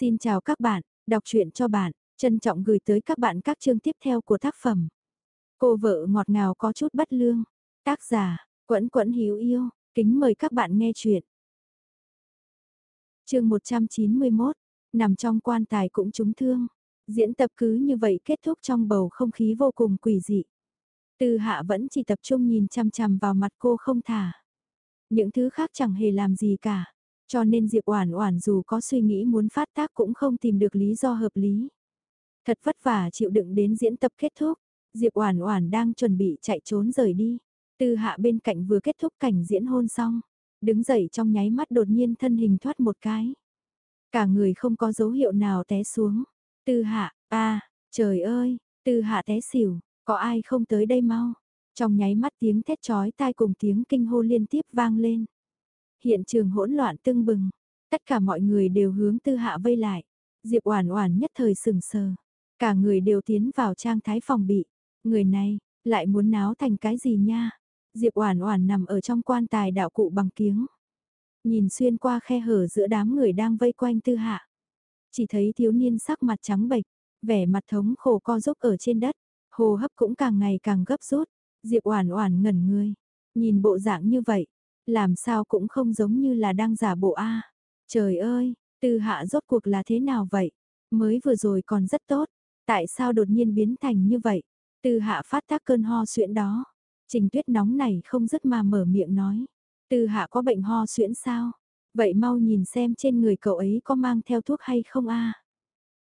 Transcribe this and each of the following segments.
Xin chào các bạn, đọc truyện cho bạn, trân trọng gửi tới các bạn các chương tiếp theo của tác phẩm. Cô vợ ngọt ngào có chút bất lương, tác giả, quẫn quẫn hiếu yêu, kính mời các bạn nghe truyện. chương 191, nằm trong quan tài cũng trúng thương, diễn tập cứ như vậy kết thúc trong bầu không khí vô cùng quỷ dị. từ hạ vẫn chỉ tập trung nhìn chăm chăm vào mặt cô không thả. Những thứ khác chẳng hề làm gì cả. Cho nên Diệp Oản Oản dù có suy nghĩ muốn phát tác cũng không tìm được lý do hợp lý. Thật vất vả chịu đựng đến diễn tập kết thúc, Diệp Oản Oản đang chuẩn bị chạy trốn rời đi. Tư Hạ bên cạnh vừa kết thúc cảnh diễn hôn xong, đứng dậy trong nháy mắt đột nhiên thân hình thoát một cái. Cả người không có dấu hiệu nào té xuống. Tư Hạ, a, trời ơi, Tư Hạ té xỉu, có ai không tới đây mau? Trong nháy mắt tiếng thét chói tai cùng tiếng kinh hô liên tiếp vang lên hiện trường hỗn loạn tưng bừng, tất cả mọi người đều hướng tư hạ vây lại. Diệp Oản Oản nhất thời sừng sờ, cả người đều tiến vào trang thái phòng bị. Người này lại muốn náo thành cái gì nha? Diệp Oản Oản nằm ở trong quan tài đạo cụ bằng kiếng, nhìn xuyên qua khe hở giữa đám người đang vây quanh Tư Hạ. Chỉ thấy thiếu niên sắc mặt trắng bệch, vẻ mặt thống khổ co rúc ở trên đất, hô hấp cũng càng ngày càng gấp rút. Diệp Oản Oản ngẩn người, nhìn bộ dạng như vậy, làm sao cũng không giống như là đang giả bộ a. Trời ơi, Tư Hạ rốt cuộc là thế nào vậy? Mới vừa rồi còn rất tốt, tại sao đột nhiên biến thành như vậy? Tư Hạ phát tác cơn ho suyễn đó. Trình Tuyết nóng này không dứt mà mở miệng nói. Tư Hạ có bệnh ho suyễn sao? Vậy mau nhìn xem trên người cậu ấy có mang theo thuốc hay không a?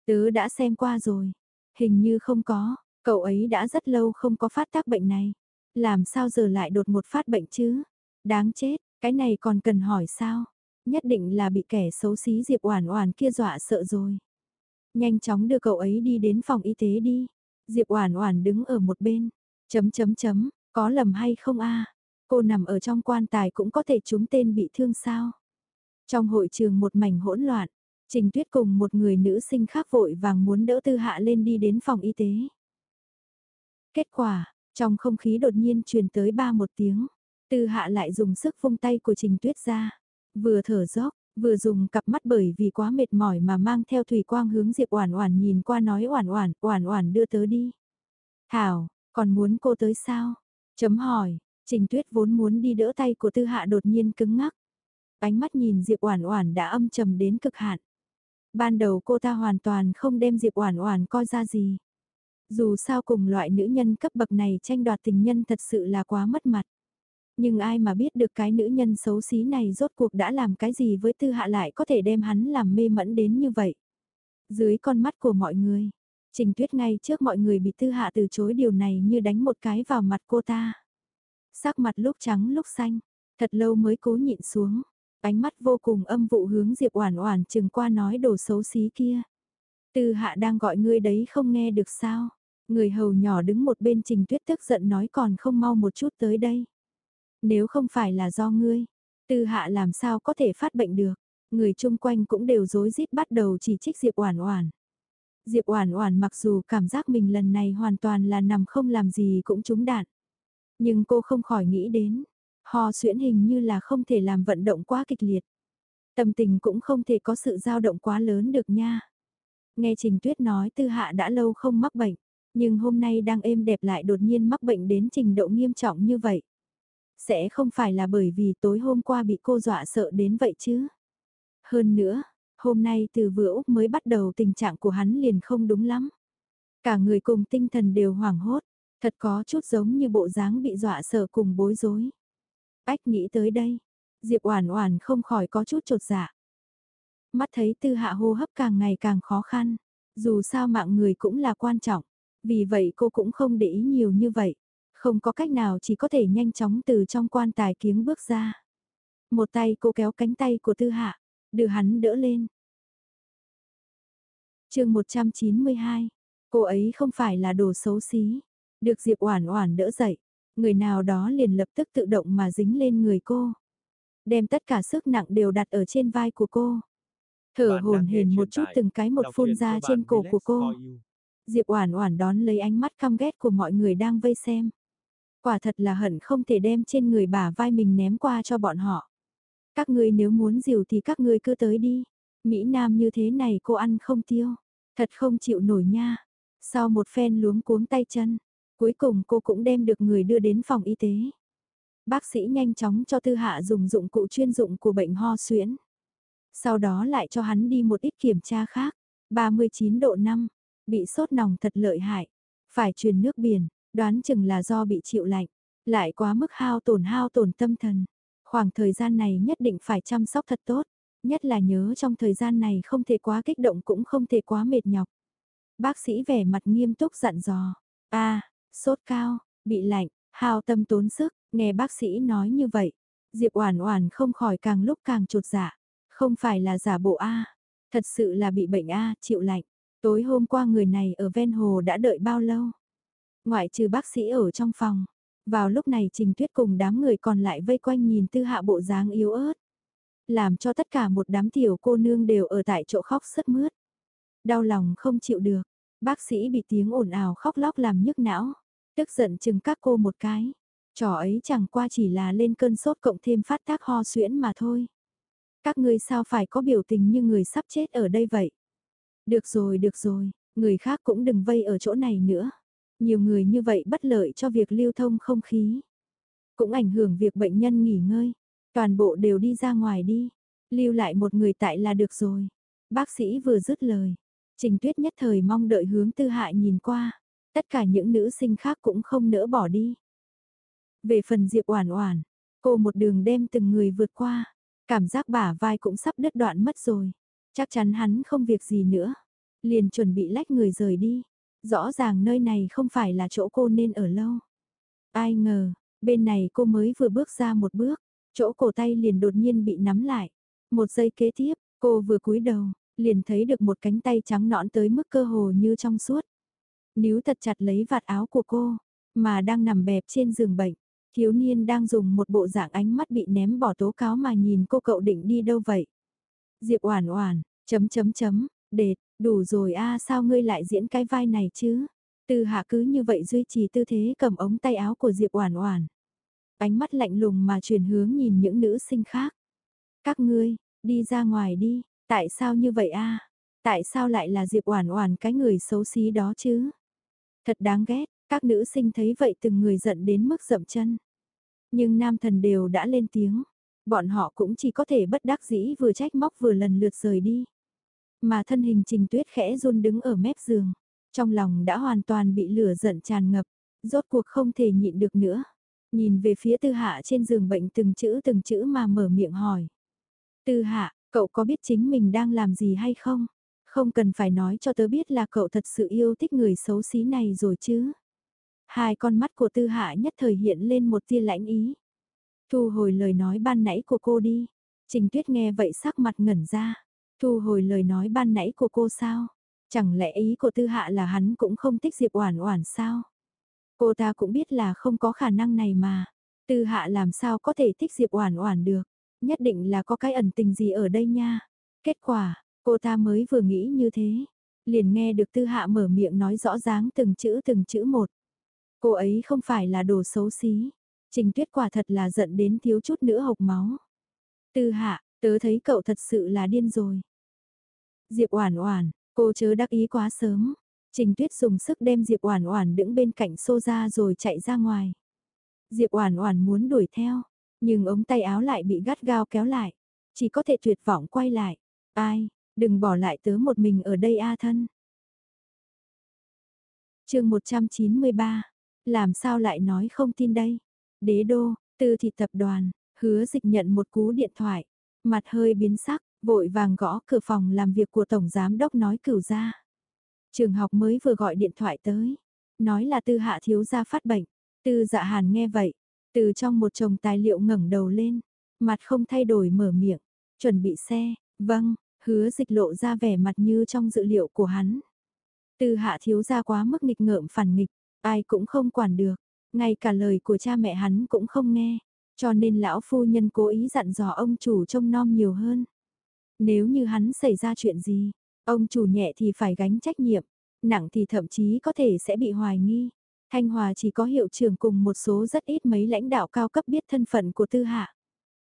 Tớ đã xem qua rồi. Hình như không có, cậu ấy đã rất lâu không có phát tác bệnh này. Làm sao giờ lại đột một phát bệnh chứ? Đáng chết, cái này còn cần hỏi sao? Nhất định là bị kẻ xấu xí Diệp Oản Oản kia dọa sợ rồi. Nhanh chóng đưa cậu ấy đi đến phòng y tế đi. Diệp Oản Oản đứng ở một bên. Chấm chấm chấm, có lầm hay không a? Cô nằm ở trong quan tài cũng có thể trúng tên bị thương sao? Trong hội trường một mảnh hỗn loạn, Trình Tuyết cùng một người nữ sinh khác vội vàng muốn đỡ Tư Hạ lên đi đến phòng y tế. Kết quả, trong không khí đột nhiên truyền tới ba một tiếng. Tư hạ lại dùng sức vung tay của Trình Tuyết ra, vừa thở dốc, vừa dùng cặp mắt bởi vì quá mệt mỏi mà mang theo thủy quang hướng Diệp Oản Oản nhìn qua nói Oản Oản, Oản Oản đưa tớ đi. Thảo, còn muốn cô tới sao? Chấm hỏi, Trình Tuyết vốn muốn đi đỡ tay của Tư Hạ đột nhiên cứng ngắc. Ánh mắt nhìn Diệp Oản Oản đã âm trầm đến cực hạn. Ban đầu cô ta hoàn toàn không đem Diệp Oản Oản coi ra gì. Dù sao cùng loại nữ nhân cấp bậc này tranh đoạt tình nhân thật sự là quá mất mặt. Nhưng ai mà biết được cái nữ nhân xấu xí này rốt cuộc đã làm cái gì với tư hạ lại có thể đem hắn làm mê mẫn đến như vậy. Dưới con mắt của mọi người, Trình Tuyết ngay trước mọi người bị tư hạ từ chối điều này như đánh một cái vào mặt cô ta. Sắc mặt lúc trắng lúc xanh, thật lâu mới cố nhịn xuống, ánh mắt vô cùng âm vụ hướng Diệp Oản Oản chừng qua nói đồ xấu xí kia. Tư hạ đang gọi ngươi đấy không nghe được sao? Người hầu nhỏ đứng một bên Trình Tuyết tức giận nói còn không mau một chút tới đây. Nếu không phải là do ngươi, tư hạ làm sao có thể phát bệnh được, người chung quanh cũng đều rối rít bắt đầu chỉ trích Diệp Oản Oản. Diệp Oản Oản mặc dù cảm giác mình lần này hoàn toàn là nằm không làm gì cũng trúng đạn. Nhưng cô không khỏi nghĩ đến, ho xuyễn hình như là không thể làm vận động quá kịch liệt. Tâm tình cũng không thể có sự dao động quá lớn được nha. Nghe Trình Tuyết nói Tư Hạ đã lâu không mắc bệnh, nhưng hôm nay đang êm đẹp lại đột nhiên mắc bệnh đến trình độ nghiêm trọng như vậy. Sẽ không phải là bởi vì tối hôm qua bị cô dọa sợ đến vậy chứ. Hơn nữa, hôm nay từ vừa Úc mới bắt đầu tình trạng của hắn liền không đúng lắm. Cả người cùng tinh thần đều hoảng hốt, thật có chút giống như bộ dáng bị dọa sợ cùng bối rối. Ách nghĩ tới đây, Diệp Oản Oản không khỏi có chút trột dạ. Mắt thấy Tư Hạ hô hấp càng ngày càng khó khăn, dù sao mạng người cũng là quan trọng, vì vậy cô cũng không để ý nhiều như vậy. Không có cách nào chỉ có thể nhanh chóng từ trong quan tài kiếng bước ra. Một tay cô kéo cánh tay của tư hạ, đưa hắn đỡ lên. chương 192, cô ấy không phải là đồ xấu xí. Được Diệp Oản Oản đỡ dậy, người nào đó liền lập tức tự động mà dính lên người cô. Đem tất cả sức nặng đều đặt ở trên vai của cô. Thở hổn hển một chút từng cái một phun ra trên cổ của cô. Diệp Oản Oản đón lấy ánh mắt căm ghét của mọi người đang vây xem. Quả thật là hận không thể đem trên người bà vai mình ném qua cho bọn họ. Các ngươi nếu muốn dìu thì các ngươi cứ tới đi. Mỹ Nam như thế này cô ăn không tiêu, thật không chịu nổi nha. Sau một phen luống cuống tay chân, cuối cùng cô cũng đem được người đưa đến phòng y tế. Bác sĩ nhanh chóng cho Tư Hạ dùng dụng cụ chuyên dụng của bệnh ho suyễn. Sau đó lại cho hắn đi một ít kiểm tra khác. 39 độ 5, bị sốt nòng thật lợi hại. Phải truyền nước biển, đoán chừng là do bị chịu lạnh. Lại quá mức hao tổn hao tổn tâm thần. Khoảng thời gian này nhất định phải chăm sóc thật tốt. Nhất là nhớ trong thời gian này không thể quá kích động cũng không thể quá mệt nhọc. Bác sĩ vẻ mặt nghiêm túc dặn dò. a sốt cao, bị lạnh, hao tâm tốn sức, nghe bác sĩ nói như vậy. Diệp Oản Oản không khỏi càng lúc càng chột dạ. Không phải là giả bộ a, thật sự là bị bệnh a, chịu lạnh. Tối hôm qua người này ở ven hồ đã đợi bao lâu? Ngoại trừ bác sĩ ở trong phòng. Vào lúc này Trình Tuyết cùng đám người còn lại vây quanh nhìn Tư Hạ bộ dáng yếu ớt. Làm cho tất cả một đám tiểu cô nương đều ở tại chỗ khóc sướt mướt. Đau lòng không chịu được, bác sĩ bị tiếng ồn ào khóc lóc làm nhức não. Tức giận chừng các cô một cái. Trò ấy chẳng qua chỉ là lên cơn sốt cộng thêm phát tác ho suyễn mà thôi. Các ngươi sao phải có biểu tình như người sắp chết ở đây vậy? Được rồi, được rồi, người khác cũng đừng vây ở chỗ này nữa. Nhiều người như vậy bất lợi cho việc lưu thông không khí. Cũng ảnh hưởng việc bệnh nhân nghỉ ngơi. Toàn bộ đều đi ra ngoài đi. Lưu lại một người tại là được rồi. Bác sĩ vừa dứt lời. Trình tuyết nhất thời mong đợi hướng tư hạ nhìn qua. Tất cả những nữ sinh khác cũng không nỡ bỏ đi. Về phần Diệp Oản Oản, cô một đường đem từng người vượt qua, cảm giác bả vai cũng sắp đứt đoạn mất rồi. Chắc chắn hắn không việc gì nữa, liền chuẩn bị lách người rời đi. Rõ ràng nơi này không phải là chỗ cô nên ở lâu. Ai ngờ, bên này cô mới vừa bước ra một bước, chỗ cổ tay liền đột nhiên bị nắm lại. Một giây kế tiếp, cô vừa cúi đầu, liền thấy được một cánh tay trắng nõn tới mức cơ hồ như trong suốt. Níu thật chặt lấy vạt áo của cô, mà đang nằm bẹp trên giường bệnh. Thiếu niên đang dùng một bộ dạng ánh mắt bị ném bỏ tố cáo mà nhìn cô cậu định đi đâu vậy. Diệp Oản Oản, chấm chấm chấm, đệt, đủ rồi a, sao ngươi lại diễn cái vai này chứ? từ Hạ cứ như vậy duy trì tư thế cầm ống tay áo của Diệp Oản Oản. Ánh mắt lạnh lùng mà chuyển hướng nhìn những nữ sinh khác. Các ngươi, đi ra ngoài đi, tại sao như vậy a? Tại sao lại là Diệp Oản Oản cái người xấu xí đó chứ? Thật đáng ghét, các nữ sinh thấy vậy từng người giận đến mức dậm chân. Nhưng nam thần đều đã lên tiếng, bọn họ cũng chỉ có thể bất đắc dĩ vừa trách móc vừa lần lượt rời đi. Mà thân hình trình tuyết khẽ run đứng ở mép giường, trong lòng đã hoàn toàn bị lửa giận tràn ngập, rốt cuộc không thể nhịn được nữa. Nhìn về phía tư hạ trên giường bệnh từng chữ từng chữ mà mở miệng hỏi. Tư hạ, cậu có biết chính mình đang làm gì hay không? Không cần phải nói cho tớ biết là cậu thật sự yêu thích người xấu xí này rồi chứ. Hai con mắt của tư hạ nhất thời hiện lên một tia lãnh ý. Thu hồi lời nói ban nãy của cô đi. Trình tuyết nghe vậy sắc mặt ngẩn ra. Thu hồi lời nói ban nãy của cô sao? Chẳng lẽ ý của tư hạ là hắn cũng không thích Diệp Oản Oản sao? Cô ta cũng biết là không có khả năng này mà. Tư hạ làm sao có thể thích Diệp Oản Oản được? Nhất định là có cái ẩn tình gì ở đây nha. Kết quả, cô ta mới vừa nghĩ như thế, liền nghe được Tư Hạ mở miệng nói rõ ràng từng chữ từng chữ một. Cô ấy không phải là đồ xấu xí. Trình tuyết quả thật là giận đến thiếu chút nữa hộc máu. Tư hạ, tớ thấy cậu thật sự là điên rồi. Diệp Oản Oản, cô chớ đắc ý quá sớm. Trình Tuyết dùng sức đem Diệp Oản Oản đứng bên cạnh xô ra rồi chạy ra ngoài. Diệp Oản Oản muốn đuổi theo, nhưng ống tay áo lại bị gắt gao kéo lại, chỉ có thể tuyệt vọng quay lại. "Ai, đừng bỏ lại tớ một mình ở đây a thân." Chương 193 làm sao lại nói không tin đây? Đế đô, tư thị tập đoàn, hứa dịch nhận một cú điện thoại, mặt hơi biến sắc, vội vàng gõ cửa phòng làm việc của Tổng Giám Đốc nói cửu ra. Trường học mới vừa gọi điện thoại tới, nói là tư hạ thiếu gia phát bệnh, tư dạ hàn nghe vậy, từ trong một chồng tài liệu ngẩng đầu lên, mặt không thay đổi mở miệng, chuẩn bị xe, vâng, hứa dịch lộ ra vẻ mặt như trong dự liệu của hắn. Tư hạ thiếu gia quá mức nghịch ngợm phản nghịch, Ai cũng không quản được, ngay cả lời của cha mẹ hắn cũng không nghe, cho nên lão phu nhân cố ý dặn dò ông chủ trông nom nhiều hơn. Nếu như hắn xảy ra chuyện gì, ông chủ nhẹ thì phải gánh trách nhiệm, nặng thì thậm chí có thể sẽ bị hoài nghi. Thanh Hòa chỉ có hiệu trưởng cùng một số rất ít mấy lãnh đạo cao cấp biết thân phận của tư hạ.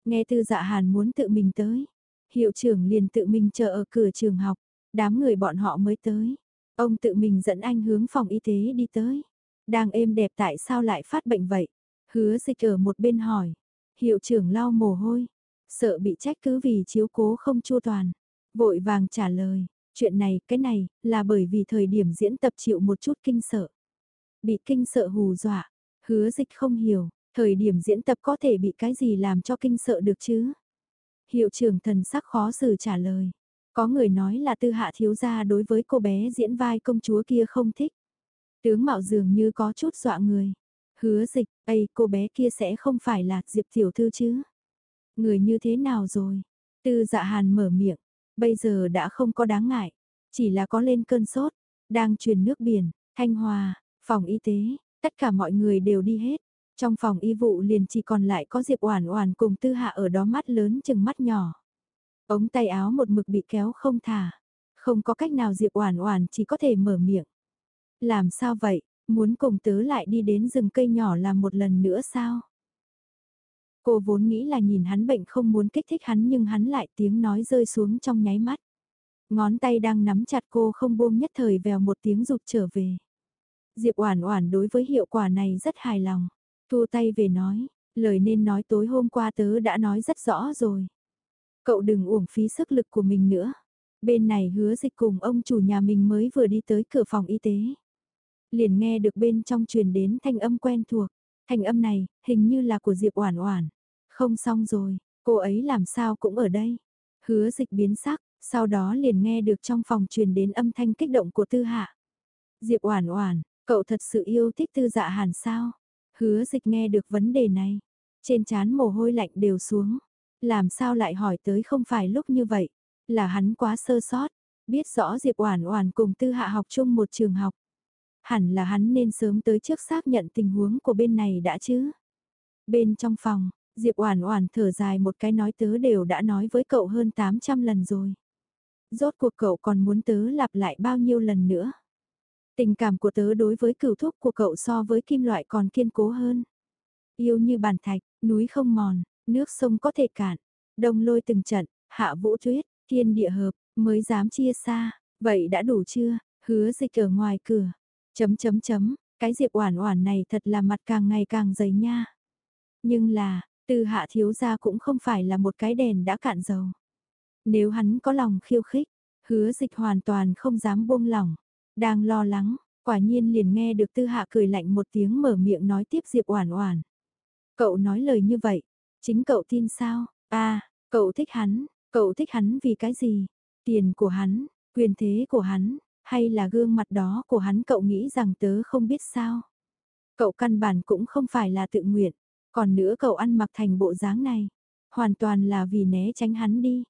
Nghe tư dạ hàn muốn tự mình tới, Hiệu trưởng liền tự mình chờ ở cửa trường học, đám người bọn họ mới tới. Ông tự mình dẫn anh hướng phòng y tế đi tới. Đang êm đẹp tại sao lại phát bệnh vậy? Hứa dịch ở một bên hỏi. Hiệu trưởng lau mồ hôi. Sợ bị trách cứ vì chiếu cố không chua toàn. Vội vàng trả lời. Chuyện này, cái này, là bởi vì thời điểm diễn tập chịu một chút kinh sợ. Bị kinh sợ hù dọa. Hứa dịch không hiểu. Thời điểm diễn tập có thể bị cái gì làm cho kinh sợ được chứ? Hiệu trưởng thần sắc khó xử trả lời. Có người nói là tư hạ thiếu gia đối với cô bé diễn vai công chúa kia không thích. Tướng mạo dường như có chút dọa người. Hứa dịch, ây cô bé kia sẽ không phải là Diệp Tiểu Thư chứ. Người như thế nào rồi? Tư dạ hàn mở miệng, bây giờ đã không có đáng ngại. Chỉ là có lên cơn sốt, đang truyền nước biển, thanh hòa, phòng y tế, tất cả mọi người đều đi hết. Trong phòng y vụ liền chỉ còn lại có Diệp Oản Oản cùng Tư Hạ ở đó mắt lớn chừng mắt nhỏ. Ống tay áo một mực bị kéo không thả. Không có cách nào Diệp Oản Oản chỉ có thể mở miệng. Làm sao vậy, muốn cùng tớ lại đi đến rừng cây nhỏ làm một lần nữa sao? Cô vốn nghĩ là nhìn hắn bệnh không muốn kích thích hắn nhưng hắn lại tiếng nói rơi xuống trong nháy mắt. Ngón tay đang nắm chặt cô không buông nhất thời vèo một tiếng rụt trở về. Diệp Oản Oản đối với hiệu quả này rất hài lòng. Thu tay về nói, lời nên nói tối hôm qua tớ đã nói rất rõ rồi. Cậu đừng uổng phí sức lực của mình nữa. Bên này hứa dịch cùng ông chủ nhà mình mới vừa đi tới cửa phòng y tế. Liền nghe được bên trong truyền đến thanh âm quen thuộc. Thanh âm này, hình như là của Diệp Oản Oản. Không xong rồi, cô ấy làm sao cũng ở đây. Hứa dịch biến sắc, sau đó liền nghe được trong phòng truyền đến âm thanh kích động của Tư Hạ. Diệp Oản Oản, cậu thật sự yêu thích Tư Dạ Hàn sao? Hứa dịch nghe được vấn đề này, trên trán mồ hôi lạnh đều xuống. Làm sao lại hỏi tới không phải lúc như vậy, là hắn quá sơ sót, biết rõ Diệp Oản Oản cùng Tư Hạ học chung một trường học. Hẳn là hắn nên sớm tới trước xác nhận tình huống của bên này đã chứ. Bên trong phòng, Diệp Oản Oản thở dài một cái nói tớ đều đã nói với cậu hơn 800 lần rồi. Rốt cuộc cậu còn muốn tớ lặp lại bao nhiêu lần nữa? Tình cảm của tớ đối với cửu thúc của cậu so với kim loại còn kiên cố hơn. Yêu như bàn thạch, núi không mòn, nước sông có thể cạn. Đông lôi từng trận, hạ vũ tuyết, thiên địa hợp, mới dám chia xa. Vậy đã đủ chưa? Hứa dịch ở ngoài cửa. Chấm chấm chấm, cái diệp oản oản này thật là mặt càng ngày càng dày nha. Nhưng là, tư hạ thiếu gia cũng không phải là một cái đèn đã cạn dầu. Nếu hắn có lòng khiêu khích, hứa dịch hoàn toàn không dám buông lỏng. Đang lo lắng, quả nhiên liền nghe được tư hạ cười lạnh một tiếng mở miệng nói tiếp Diệp Oản Oản. Cậu nói lời như vậy, chính cậu tin sao? a à, cậu thích hắn, cậu thích hắn vì cái gì? Tiền của hắn, quyền thế của hắn, hay là gương mặt đó của hắn cậu nghĩ rằng tớ không biết sao? Cậu căn bản cũng không phải là tự nguyện, còn nữa cậu ăn mặc thành bộ dáng này, hoàn toàn là vì né tránh hắn đi.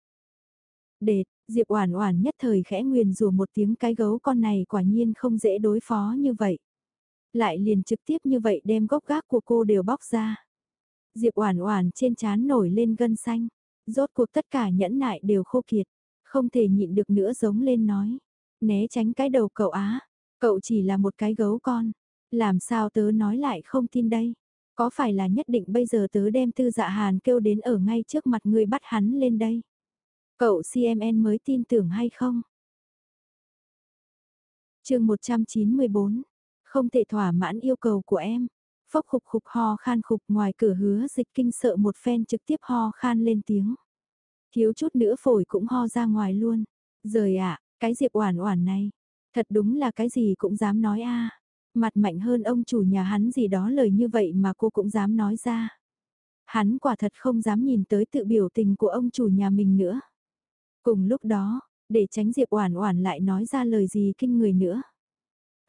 Đệt, Diệp Oản Oản nhất thời khẽ nguyền rủa một tiếng cái gấu con này quả nhiên không dễ đối phó như vậy. Lại liền trực tiếp như vậy đem gốc gác của cô đều bóc ra. Diệp Oản Oản trên trán nổi lên gân xanh, rốt cuộc tất cả nhẫn nại đều khô kiệt, không thể nhịn được nữa giống lên nói, né tránh cái đầu cậu á, cậu chỉ là một cái gấu con, làm sao tớ nói lại không tin đây? Có phải là nhất định bây giờ tớ đem Tư Dạ Hàn kêu đến ở ngay trước mặt người bắt hắn lên đây? Cậu CMN mới tin tưởng hay không? chương 194, không thể thỏa mãn yêu cầu của em. Phốc khục khục ho khan khục ngoài cửa hứa dịch kinh sợ một phen trực tiếp ho khan lên tiếng. Thiếu chút nữa phổi cũng ho ra ngoài luôn. Rời ạ, cái diệp oản oản này, thật đúng là cái gì cũng dám nói a. Mặt mạnh hơn ông chủ nhà hắn gì đó lời như vậy mà cô cũng dám nói ra. Hắn quả thật không dám nhìn tới tự biểu tình của ông chủ nhà mình nữa. Cùng lúc đó, để tránh Diệp Oản Oản lại nói ra lời gì kinh người nữa.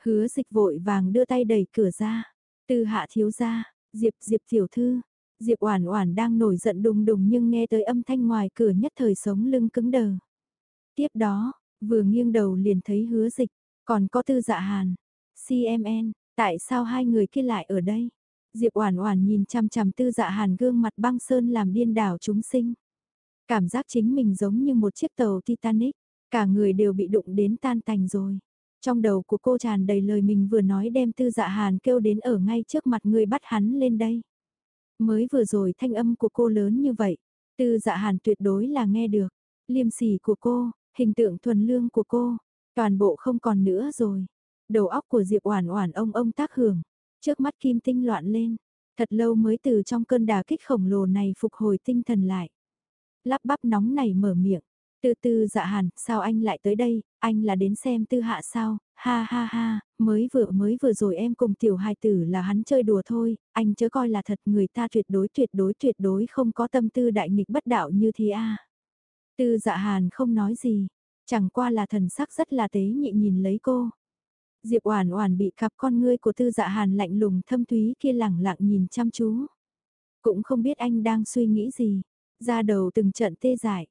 Hứa Dịch vội vàng đưa tay đẩy cửa ra. từ Hạ thiếu gia, Diệp Diệp tiểu thư. Diệp Oản Oản đang nổi giận đùng đùng nhưng nghe tới âm thanh ngoài cửa nhất thời sống lưng cứng đờ. Tiếp đó, vừa nghiêng đầu liền thấy Hứa Dịch, còn có Tư Dạ Hàn. CMN, tại sao hai người kia lại ở đây? Diệp Oản Oản nhìn chằm chằm Tư Dạ Hàn gương mặt băng sơn làm điên đảo chúng sinh. Cảm giác chính mình giống như một chiếc tàu Titanic, cả người đều bị đụng đến tan tành rồi. Trong đầu của cô tràn đầy lời mình vừa nói đem tư dạ hàn kêu đến ở ngay trước mặt người bắt hắn lên đây. Mới vừa rồi thanh âm của cô lớn như vậy, tư dạ hàn tuyệt đối là nghe được. liêm sỉ của cô, hình tượng thuần lương của cô, toàn bộ không còn nữa rồi. Đầu óc của Diệp Oản Oản ông ông tác hưởng, trước mắt kim tinh loạn lên, thật lâu mới từ trong cơn đả kích khổng lồ này phục hồi tinh thần lại. Lắp bắp nóng này mở miệng, từ từ dạ hàn, sao anh lại tới đây, anh là đến xem tư hạ sao, ha ha ha, mới vừa mới vừa rồi em cùng tiểu hài tử là hắn chơi đùa thôi, anh chớ coi là thật người ta tuyệt đối tuyệt đối tuyệt đối không có tâm tư đại nghịch bất đạo như thế a. Tư dạ hàn không nói gì, chẳng qua là thần sắc rất là tế nhị nhìn lấy cô. Diệp Oản Oản bị cặp con ngươi của Tư Dạ Hàn lạnh lùng thâm thúy kia lẳng lặng nhìn chăm chú. Cũng không biết anh đang suy nghĩ gì, ra đầu từng trận tê dại.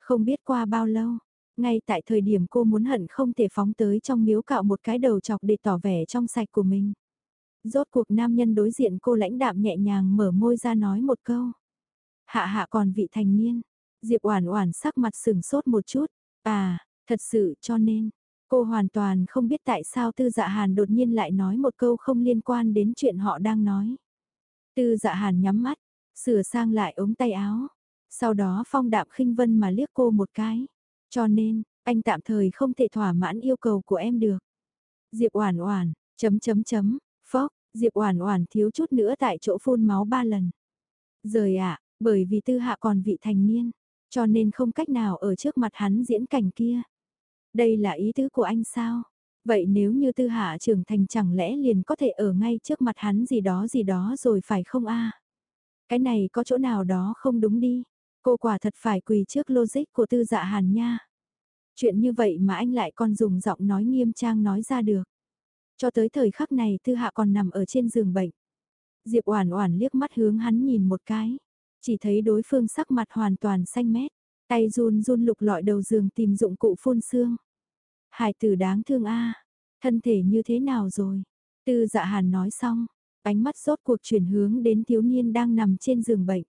Không biết qua bao lâu, ngay tại thời điểm cô muốn hận không thể phóng tới trong miếu cạo một cái đầu chọc để tỏ vẻ trong sạch của mình. Rốt cuộc nam nhân đối diện cô lãnh đạm nhẹ nhàng mở môi ra nói một câu. Hạ hạ còn vị thành niên. Diệp Oản Oản sắc mặt sừng sốt một chút. À, thật sự cho nên, cô hoàn toàn không biết tại sao Tư Dạ Hàn đột nhiên lại nói một câu không liên quan đến chuyện họ đang nói. Tư Dạ Hàn nhắm mắt, sửa sang lại ống tay áo, sau đó phong đạm khinh vân mà liếc cô một cái. Cho nên, anh tạm thời không thể thỏa mãn yêu cầu của em được. Diệp Oản Oản, chấm chấm chấm, phốc, Diệp Oản Oản thiếu chút nữa tại chỗ phun máu ba lần. Rời ạ, bởi vì Tư Hạ còn vị thành niên, cho nên không cách nào ở trước mặt hắn diễn cảnh kia. Đây là ý tứ của anh sao? Vậy nếu như Tư Hạ trưởng thành chẳng lẽ liền có thể ở ngay trước mặt hắn gì đó gì đó rồi phải không a? Cái này có chỗ nào đó không đúng đi. Cô quả thật phải quỳ trước logic của tư dạ hàn nha. Chuyện như vậy mà anh lại còn dùng giọng nói nghiêm trang nói ra được. Cho tới thời khắc này tư hạ còn nằm ở trên giường bệnh. Diệp Oản Oản liếc mắt hướng hắn nhìn một cái, chỉ thấy đối phương sắc mặt hoàn toàn xanh mét, tay run run lục lọi đầu giường tìm dụng cụ phun xương. Hải tử đáng thương a, thân thể như thế nào rồi? Tư Dạ Hàn nói xong, ánh mắt rốt cuộc chuyển hướng đến thiếu niên đang nằm trên giường bệnh.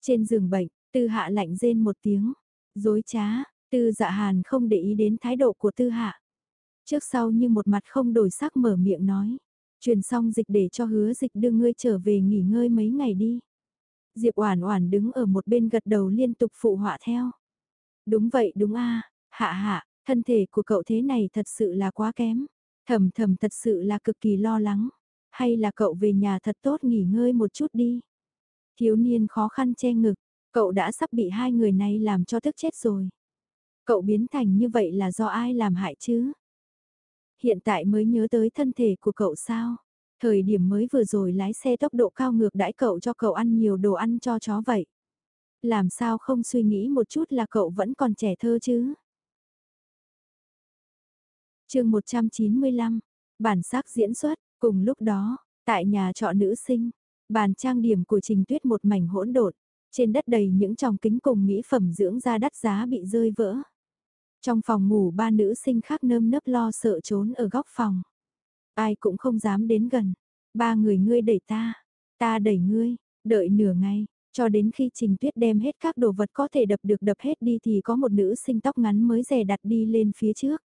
Trên giường bệnh, Tư hạ lạnh rên một tiếng, dối trá, tư dạ hàn không để ý đến thái độ của tư hạ. Trước sau như một mặt không đổi sắc mở miệng nói, truyền xong dịch để cho hứa dịch đưa ngươi trở về nghỉ ngơi mấy ngày đi. Diệp Oản Oản đứng ở một bên gật đầu liên tục phụ họa theo. Đúng vậy, đúng a, hạ hạ, thân thể của cậu thế này thật sự là quá kém. Thầm thầm thật sự là cực kỳ lo lắng. Hay là cậu về nhà thật tốt nghỉ ngơi một chút đi. Thiếu niên khó khăn che ngực, Cậu đã sắp bị hai người này làm cho tức chết rồi. Cậu biến thành như vậy là do ai làm hại chứ? Hiện tại mới nhớ tới thân thể của cậu sao? Thời điểm mới vừa rồi lái xe tốc độ cao ngược đãi cậu cho cậu ăn nhiều đồ ăn cho chó vậy. Làm sao không suy nghĩ một chút là cậu vẫn còn trẻ thơ chứ? chương 195, bản sắc diễn xuất, cùng lúc đó, tại nhà trọ nữ sinh, bàn trang điểm của Trình Tuyết một mảnh hỗn độn, trên đất đầy những tròng kính cùng mỹ phẩm dưỡng da đắt giá bị rơi vỡ. Trong phòng ngủ ba nữ sinh khác nơm nớp lo sợ trốn ở góc phòng. Ai cũng không dám đến gần. Ba người ngươi đẩy ta, ta đẩy ngươi, đợi nửa ngày, cho đến khi Trình Tuyết đem hết các đồ vật có thể đập được đập hết đi thì có một nữ sinh tóc ngắn mới rè đặt đi lên phía trước.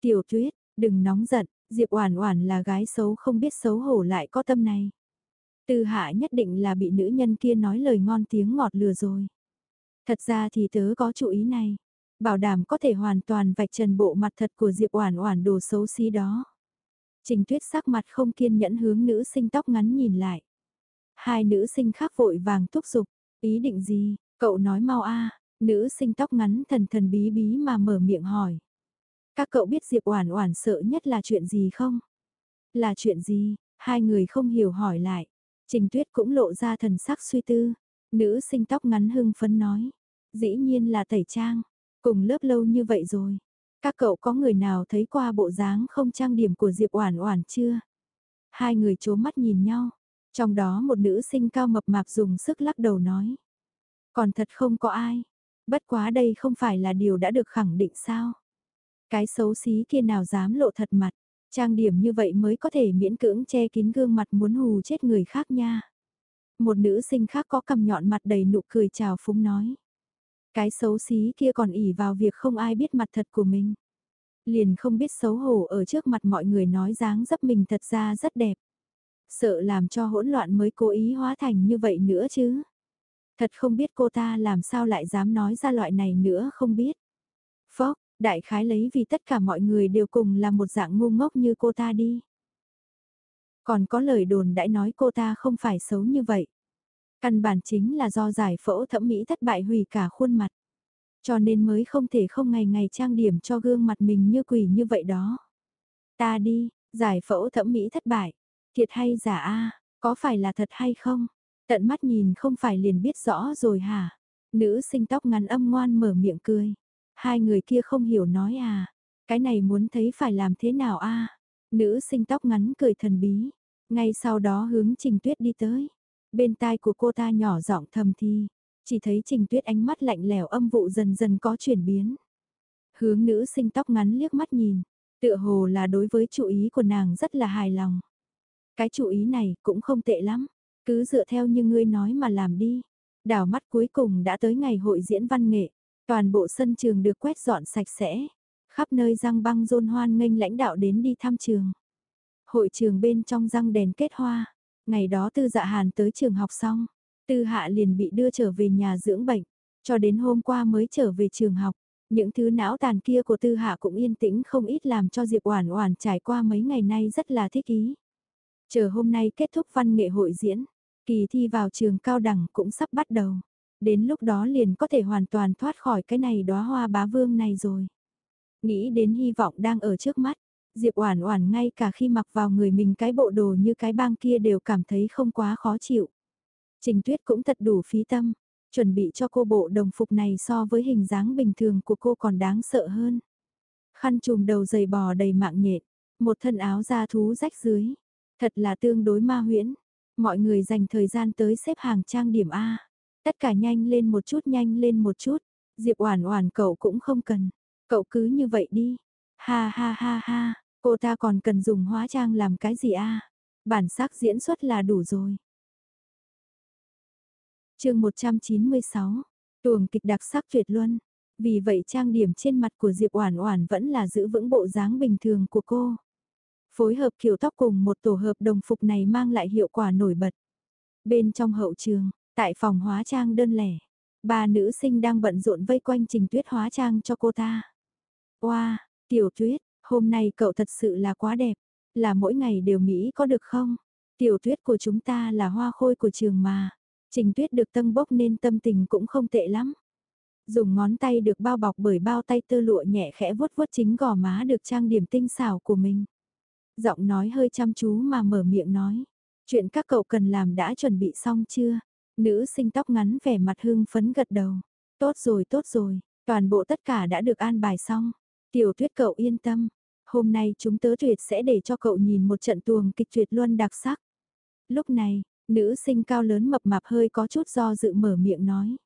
Tiểu Tuyết, đừng nóng giận, Diệp Oản Oản là gái xấu không biết xấu hổ lại có tâm này. Tư hạ nhất định là bị nữ nhân kia nói lời ngon tiếng ngọt lừa rồi. Thật ra thì tớ có chú ý này. Bảo đảm có thể hoàn toàn vạch trần bộ mặt thật của Diệp Oản Oản đồ xấu xí đó. Trình Tuyết sắc mặt không kiên nhẫn hướng nữ sinh tóc ngắn nhìn lại. Hai nữ sinh khác vội vàng thúc giục, ý định gì, cậu nói mau a. Nữ sinh tóc ngắn thần thần bí bí mà mở miệng hỏi. Các cậu biết Diệp Oản Oản sợ nhất là chuyện gì không? Là chuyện gì? Hai người không hiểu hỏi lại. Trình Tuyết cũng lộ ra thần sắc suy tư. Nữ sinh tóc ngắn hưng phấn nói. Dĩ nhiên là tẩy trang. Cùng lớp lâu như vậy rồi. Các cậu có người nào thấy qua bộ dáng không trang điểm của Diệp Oản Oản chưa? Hai người chố mắt nhìn nhau. Trong đó một nữ sinh cao mập mạp dùng sức lắc đầu nói. Còn thật không có ai. Bất quá đây không phải là điều đã được khẳng định sao? Cái xấu xí kia nào dám lộ thật mặt. Trang điểm như vậy mới có thể miễn cưỡng che kín gương mặt muốn hù chết người khác nha. Một nữ sinh khác có cầm nhọn mặt đầy nụ cười chào phúng nói. Cái xấu xí kia còn ỉ vào việc không ai biết mặt thật của mình. Liền không biết xấu hổ ở trước mặt mọi người nói dáng dấp mình thật ra rất đẹp. Sợ làm cho hỗn loạn mới cố ý hóa thành như vậy nữa chứ. Thật không biết cô ta làm sao lại dám nói ra loại này nữa không biết. Phóc, đại khái lấy vì tất cả mọi người đều cùng là một dạng ngu ngốc như cô ta đi. Còn có lời đồn đãi nói cô ta không phải xấu như vậy. Căn bản chính là do giải phẫu thẩm mỹ thất bại hủy cả khuôn mặt. Cho nên mới không thể không ngày ngày trang điểm cho gương mặt mình như quỷ như vậy đó. Ta đi, giải phẫu thẩm mỹ thất bại. Thiệt hay giả a có phải là thật hay không? Tận mắt nhìn không phải liền biết rõ rồi hả? Nữ sinh tóc ngắn âm ngoan mở miệng cười. Hai người kia không hiểu nói à. Cái này muốn thấy phải làm thế nào a Nữ sinh tóc ngắn cười thần bí. Ngay sau đó hướng Trình Tuyết đi tới. Bên tai của cô ta nhỏ giọng thầm thi. Chỉ thấy Trình Tuyết ánh mắt lạnh lẽo âm vụ dần dần có chuyển biến. Hướng nữ sinh tóc ngắn liếc mắt nhìn. Tựa hồ là đối với chủ ý của nàng rất là hài lòng. Cái chủ ý này cũng không tệ lắm. Cứ dựa theo như ngươi nói mà làm đi. Đảo mắt cuối cùng đã tới ngày hội diễn văn nghệ. Toàn bộ sân trường được quét dọn sạch sẽ. Khắp nơi răng băng rôn hoan nghênh lãnh đạo đến đi thăm trường. Hội trường bên trong răng đèn kết hoa. Ngày đó tư dạ hàn tới trường học xong. Tư hạ liền bị đưa trở về nhà dưỡng bệnh. Cho đến hôm qua mới trở về trường học. Những thứ não tàn kia của tư hạ cũng yên tĩnh không ít làm cho Diệp Oản Oản trải qua mấy ngày nay rất là thích ý. Chờ hôm nay kết thúc văn nghệ hội diễn, kỳ thi vào trường cao đẳng cũng sắp bắt đầu. Đến lúc đó liền có thể hoàn toàn thoát khỏi cái này đóa hoa bá vương này rồi. Nghĩ đến hy vọng đang ở trước mắt, Diệp Oản Oản ngay cả khi mặc vào người mình cái bộ đồ như cái bang kia đều cảm thấy không quá khó chịu. Trình Tuyết cũng thật đủ phí tâm, chuẩn bị cho cô bộ đồng phục này so với hình dáng bình thường của cô còn đáng sợ hơn. Khăn trùm đầu dày bò đầy mạng nhện, một thân áo da thú rách dưới, thật là tương đối ma huyễn. Mọi người dành thời gian tới xếp hàng trang điểm A. Tất cả nhanh lên một chút nhanh lên một chút. Diệp Oản Oản cậu cũng không cần. Cậu cứ như vậy đi. Ha ha ha ha, cô ta còn cần dùng hóa trang làm cái gì a? Bản sắc diễn xuất là đủ rồi. Chương 196. Tuồng kịch đặc sắc tuyệt luân. Vì vậy trang điểm trên mặt của Diệp Oản Oản vẫn là giữ vững bộ dáng bình thường của cô. Phối hợp kiểu tóc cùng một tổ hợp đồng phục này mang lại hiệu quả nổi bật. Bên trong hậu trường, tại phòng hóa trang đơn lẻ, ba nữ sinh đang bận rộn vây quanh Trình Tuyết hóa trang cho cô ta. Oa, wow, Tiểu Tuyết, hôm nay cậu thật sự là quá đẹp, là mỗi ngày đều Mỹ có được không? Tiểu Tuyết của chúng ta là hoa khôi của trường mà. Trình Tuyết được tân bốc nên tâm tình cũng không tệ lắm. Dùng ngón tay được bao bọc bởi bao tay tơ lụa nhẹ khẽ vuốt vuốt chính gò má được trang điểm tinh xảo của mình. Giọng nói hơi chăm chú mà mở miệng nói. Chuyện các cậu cần làm đã chuẩn bị xong chưa? Nữ sinh tóc ngắn vẻ mặt hưng phấn gật đầu. Tốt rồi tốt rồi, toàn bộ tất cả đã được an bài xong. Tiểu tuyết cậu yên tâm, hôm nay chúng tớ tuyệt sẽ để cho cậu nhìn một trận tuồng kịch tuyệt luân đặc sắc. Lúc này, nữ sinh cao lớn mập mạp hơi có chút do dự mở miệng nói.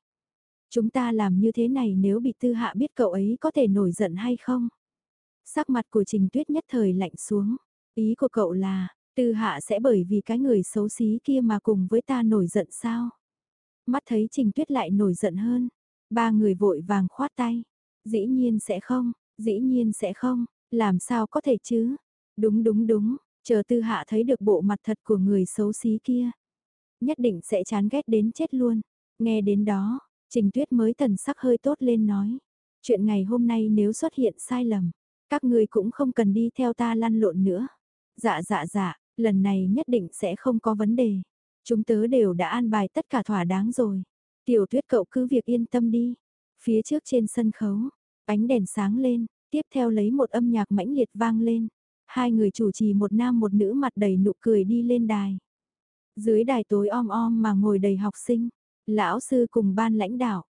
Chúng ta làm như thế này nếu bị tư hạ biết cậu ấy có thể nổi giận hay không? Sắc mặt của trình tuyết nhất thời lạnh xuống. Ý của cậu là, tư hạ sẽ bởi vì cái người xấu xí kia mà cùng với ta nổi giận sao? Mắt thấy trình tuyết lại nổi giận hơn. Ba người vội vàng khoát tay. Dĩ nhiên sẽ không, Dĩ nhiên sẽ không, làm sao có thể chứ? Đúng đúng đúng, chờ tư hạ thấy được bộ mặt thật của người xấu xí kia. Nhất định sẽ chán ghét đến chết luôn. Nghe đến đó, Trình Tuyết mới thần sắc hơi tốt lên nói. Chuyện ngày hôm nay nếu xuất hiện sai lầm, các người cũng không cần đi theo ta lăn lộn nữa. Dạ dạ dạ, lần này nhất định sẽ không có vấn đề. Chúng tớ đều đã an bài tất cả thỏa đáng rồi. Tiểu tuyết cậu cứ việc yên tâm đi. Phía trước trên sân khấu, Ánh đèn sáng lên, tiếp theo lấy một âm nhạc mãnh liệt vang lên. Hai người chủ trì một nam một nữ mặt đầy nụ cười đi lên đài. Dưới đài tối om om mà ngồi đầy học sinh, lão sư cùng ban lãnh đạo.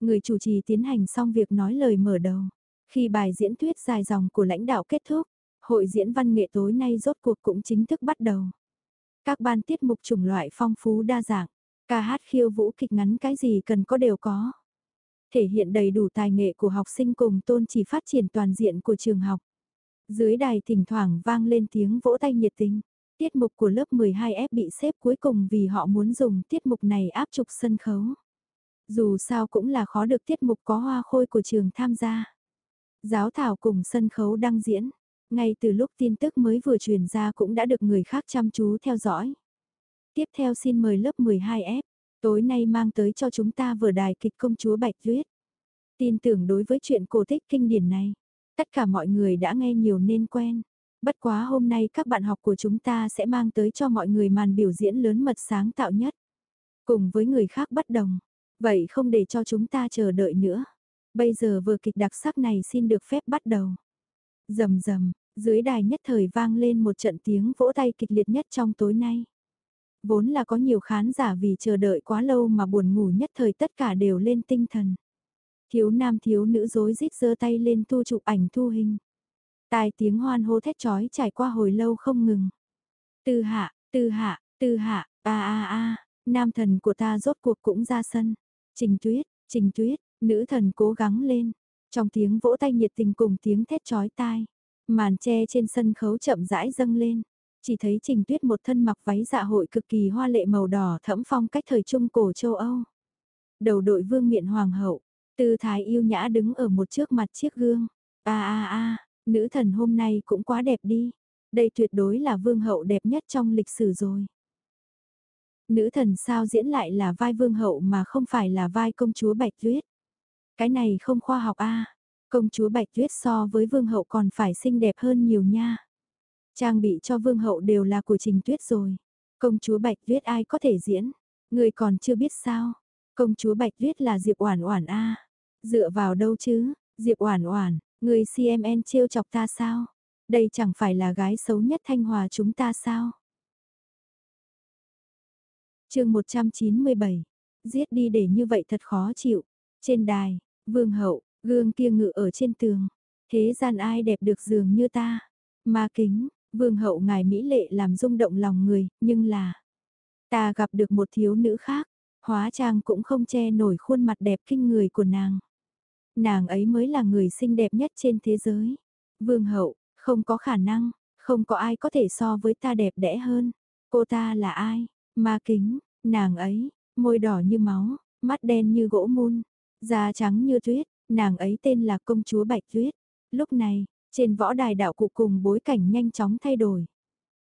Người chủ trì tiến hành xong việc nói lời mở đầu. Khi bài diễn thuyết dài dòng của lãnh đạo kết thúc, hội diễn văn nghệ tối nay rốt cuộc cũng chính thức bắt đầu. Các ban tiết mục chủng loại phong phú đa dạng, ca hát khiêu vũ kịch ngắn cái gì cần có đều có thể hiện đầy đủ tài nghệ của học sinh cùng tôn chỉ phát triển toàn diện của trường học. Dưới đài thỉnh thoảng vang lên tiếng vỗ tay nhiệt tình. Tiết mục của lớp 12F bị xếp cuối cùng vì họ muốn dùng tiết mục này áp trục sân khấu. Dù sao cũng là khó được tiết mục có hoa khôi của trường tham gia. Giáo thảo cùng sân khấu đăng diễn. Ngay từ lúc tin tức mới vừa truyền ra cũng đã được người khác chăm chú theo dõi. Tiếp theo xin mời lớp 12F. Tối nay mang tới cho chúng ta vừa đài kịch công chúa Bạch Tuyết. Tin tưởng đối với chuyện cổ tích kinh điển này, tất cả mọi người đã nghe nhiều nên quen. Bất quá hôm nay các bạn học của chúng ta sẽ mang tới cho mọi người màn biểu diễn lớn mật sáng tạo nhất. Cùng với người khác bất đồng. Vậy không để cho chúng ta chờ đợi nữa. Bây giờ vừa kịch đặc sắc này xin được phép bắt đầu. Rầm rầm, dưới đài nhất thời vang lên một trận tiếng vỗ tay kịch liệt nhất trong tối nay. Vốn là có nhiều khán giả vì chờ đợi quá lâu mà buồn ngủ nhất thời tất cả đều lên tinh thần. Thiếu nam thiếu nữ dối rít giơ tay lên thu chụp ảnh thu hình. Tai tiếng hoan hô thét chói trải qua hồi lâu không ngừng. Tư hạ, tư hạ, tư hạ, a a a, nam thần của ta rốt cuộc cũng ra sân. Trình tuyết, trình tuyết, nữ thần cố gắng lên. Trong tiếng vỗ tay nhiệt tình cùng tiếng thét chói tai. Màn che trên sân khấu chậm rãi dâng lên. Chỉ thấy trình tuyết một thân mặc váy dạ hội cực kỳ hoa lệ màu đỏ thẫm phong cách thời trung cổ châu Âu. Đầu đội vương miện hoàng hậu, tư thái yêu nhã đứng ở một trước mặt chiếc gương. a a a nữ thần hôm nay cũng quá đẹp đi. Đây tuyệt đối là vương hậu đẹp nhất trong lịch sử rồi. Nữ thần sao diễn lại là vai vương hậu mà không phải là vai công chúa Bạch Tuyết. Cái này không khoa học a Công chúa Bạch Tuyết so với vương hậu còn phải xinh đẹp hơn nhiều nha. Trang bị cho vương hậu đều là của Trình Tuyết rồi. Công chúa Bạch Tuyết ai có thể diễn? Người còn chưa biết sao? Công chúa Bạch Tuyết là Diệp Oản Oản a. Dựa vào đâu chứ? Diệp Oản Oản, người CMN trêu chọc ta sao? Đây chẳng phải là gái xấu nhất Thanh Hòa chúng ta sao? Chương 197. Giết đi để như vậy thật khó chịu. Trên đài, Vương hậu, gương kia ngự ở trên tường. Thế gian ai đẹp được dường như ta? Ma kính, Vương hậu ngài mỹ lệ làm rung động lòng người, nhưng là ta gặp được một thiếu nữ khác, hóa trang cũng không che nổi khuôn mặt đẹp kinh người của nàng. Nàng ấy mới là người xinh đẹp nhất trên thế giới. Vương hậu, không có khả năng, không có ai có thể so với ta đẹp đẽ hơn. Cô ta là ai? Ma kính, nàng ấy, môi đỏ như máu, mắt đen như gỗ mun, da trắng như tuyết, nàng ấy tên là công chúa Bạch Tuyết. Lúc này, trên võ đài đạo cụ cùng bối cảnh nhanh chóng thay đổi.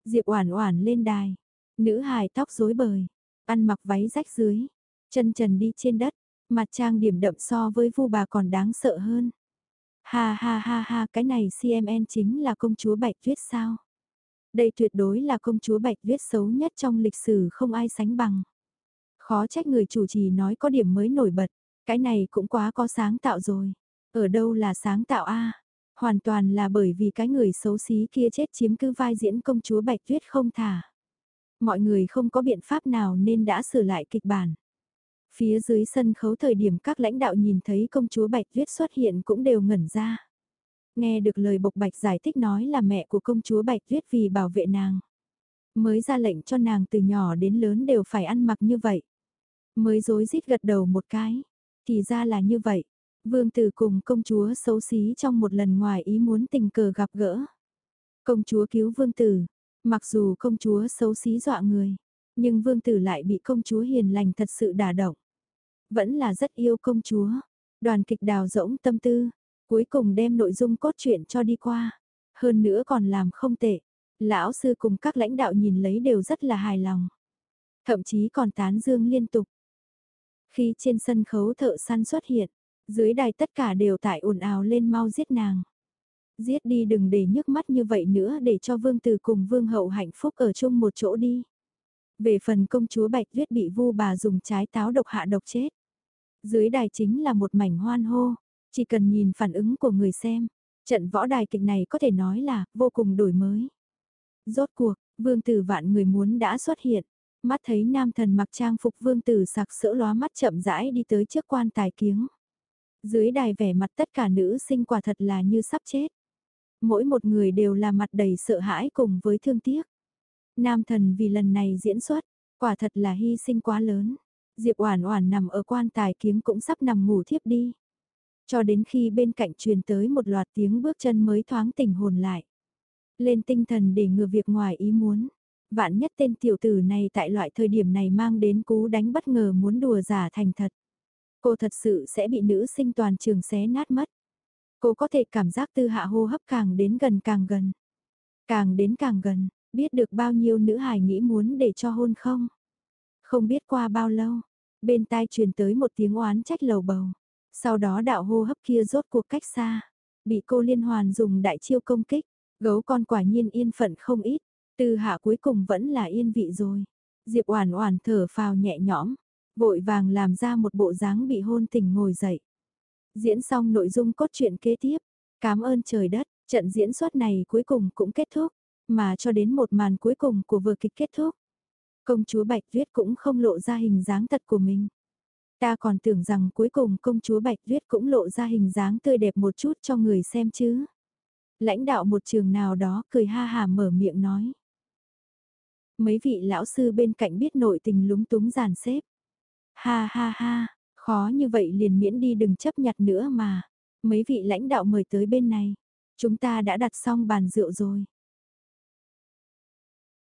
Diệp Oản Oản lên đài, nữ hài tóc rối bời, ăn mặc váy rách dưới, chân trần đi trên đất, mặt trang điểm đậm so với Vu bà còn đáng sợ hơn. Ha ha ha ha, cái này CMN chính là công chúa Bạch Tuyết sao? Đây tuyệt đối là công chúa Bạch Tuyết xấu nhất trong lịch sử không ai sánh bằng. Khó trách người chủ trì nói có điểm mới nổi bật, cái này cũng quá có sáng tạo rồi. Ở đâu là sáng tạo a? Hoàn toàn là bởi vì cái người xấu xí kia chết chiếm cứ vai diễn công chúa Bạch Tuyết không thả. Mọi người không có biện pháp nào nên đã sửa lại kịch bản. Phía dưới sân khấu thời điểm các lãnh đạo nhìn thấy công chúa Bạch Tuyết xuất hiện cũng đều ngẩn ra. Nghe được lời Bộc Bạch giải thích nói là mẹ của công chúa Bạch Tuyết vì bảo vệ nàng. Mới ra lệnh cho nàng từ nhỏ đến lớn đều phải ăn mặc như vậy. Mới dối rít gật đầu một cái. Thì ra là như vậy. Vương tử cùng công chúa xấu xí trong một lần ngoài ý muốn tình cờ gặp gỡ. Công chúa cứu vương tử. Mặc dù công chúa xấu xí dọa người. Nhưng vương tử lại bị công chúa hiền lành thật sự đả động. Vẫn là rất yêu công chúa. Đoàn kịch đào rỗng tâm tư. Cuối cùng đem nội dung cốt truyện cho đi qua. Hơn nữa còn làm không tệ. Lão sư cùng các lãnh đạo nhìn lấy đều rất là hài lòng. Thậm chí còn tán dương liên tục. Khi trên sân khấu thợ săn xuất hiện, dưới đài tất cả đều tại ồn ào lên mau giết nàng. Giết đi đừng để nhức mắt như vậy nữa để cho vương tử cùng vương hậu hạnh phúc ở chung một chỗ đi. Về phần công chúa Bạch Tuyết bị vu bà dùng trái táo độc hạ độc chết. Dưới đài chính là một mảnh hoan hô, chỉ cần nhìn phản ứng của người xem, trận võ đài kịch này có thể nói là vô cùng đổi mới. Rốt cuộc, vương tử vạn người muốn đã xuất hiện, mắt thấy nam thần mặc trang phục vương tử sặc sỡ lóa mắt chậm rãi đi tới trước quan tài kiếng. Dưới đài vẻ mặt tất cả nữ sinh quả thật là như sắp chết. Mỗi một người đều là mặt đầy sợ hãi cùng với thương tiếc. Nam thần vì lần này diễn xuất, quả thật là hy sinh quá lớn. Diệp Oản Oản nằm ở quan tài kiếm cũng sắp nằm ngủ thiếp đi. Cho đến khi bên cạnh truyền tới một loạt tiếng bước chân mới thoáng tỉnh hồn lại. Lên tinh thần để ngừa việc ngoài ý muốn. Vạn nhất tên tiểu tử này tại loại thời điểm này mang đến cú đánh bất ngờ muốn đùa giả thành thật. Cô thật sự sẽ bị nữ sinh toàn trường xé nát mất. Cô có thể cảm giác tư hạ hô hấp càng đến gần càng gần. Càng đến càng gần, biết được bao nhiêu nữ hài nghĩ muốn để cho hôn không? Không biết qua bao lâu, Bên tai truyền tới một tiếng oán trách lầu bầu. Sau đó đạo hô hấp kia rốt cuộc cách xa. Bị cô liên hoàn dùng đại chiêu công kích. Gấu con quả nhiên yên phận không ít. tư hạ cuối cùng vẫn là yên vị rồi. Diệp Oản Oản thở phào nhẹ nhõm, vội vàng làm ra một bộ dáng bị hôn tình ngồi dậy. Diễn xong nội dung cốt truyện kế tiếp, cảm ơn trời đất, trận diễn xuất này cuối cùng cũng kết thúc, mà cho đến một màn cuối cùng của vở kịch kết thúc. Công chúa Bạch Tuyết cũng không lộ ra hình dáng thật của mình. Ta còn tưởng rằng cuối cùng công chúa Bạch Tuyết cũng lộ ra hình dáng tươi đẹp một chút cho người xem chứ. Lãnh đạo một trường nào đó cười ha hà mở miệng nói. Mấy vị lão sư bên cạnh biết nội tình lúng túng giàn xếp. Ha ha ha, khó như vậy liền miễn đi đừng chấp nhặt nữa mà. Mấy vị lãnh đạo mời tới bên này. Chúng ta đã đặt xong bàn rượu rồi.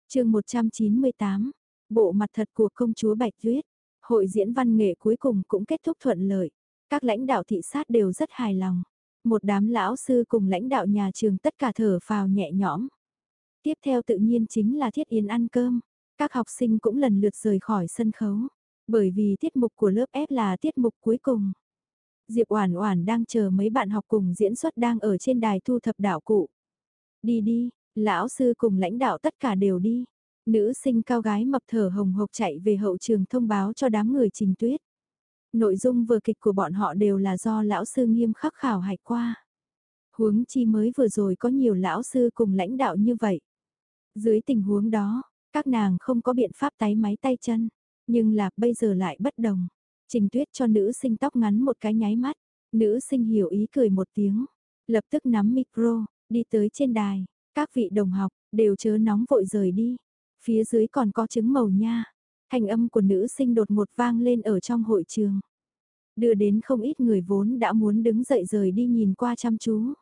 chương 198, Bộ mặt thật của công chúa Bạch Tuyết. Hội diễn văn nghệ cuối cùng cũng kết thúc thuận lợi. Các lãnh đạo thị sát đều rất hài lòng. Một đám lão sư cùng lãnh đạo nhà trường tất cả thở phào nhẹ nhõm. Tiếp theo tự nhiên chính là thiết yến ăn cơm. Các học sinh cũng lần lượt rời khỏi sân khấu. Bởi vì tiết mục của lớp F là tiết mục cuối cùng. Diệp Oản Oản đang chờ mấy bạn học cùng diễn xuất đang ở trên đài thu thập đạo cụ. Đi đi, lão sư cùng lãnh đạo tất cả đều đi. Nữ sinh cao gái mập thở hồng hộc chạy về hậu trường thông báo cho đám người trình tuyết. Nội dung vừa kịch của bọn họ đều là do lão sư nghiêm khắc khảo hạch qua. Huống chi mới vừa rồi có nhiều lão sư cùng lãnh đạo như vậy. Dưới tình huống đó, các nàng không có biện pháp tái máy tay chân, nhưng là bây giờ lại bất đồng. Trình tuyết cho nữ sinh tóc ngắn một cái nháy mắt, nữ sinh hiểu ý cười một tiếng, lập tức nắm micro, đi tới trên đài, các vị đồng học, đều chớ nóng vội rời đi, phía dưới còn có trứng màu nha. Thành âm của nữ sinh đột ngột vang lên ở trong hội trường. Đưa đến không ít người vốn đã muốn đứng dậy rời đi nhìn qua chăm chú.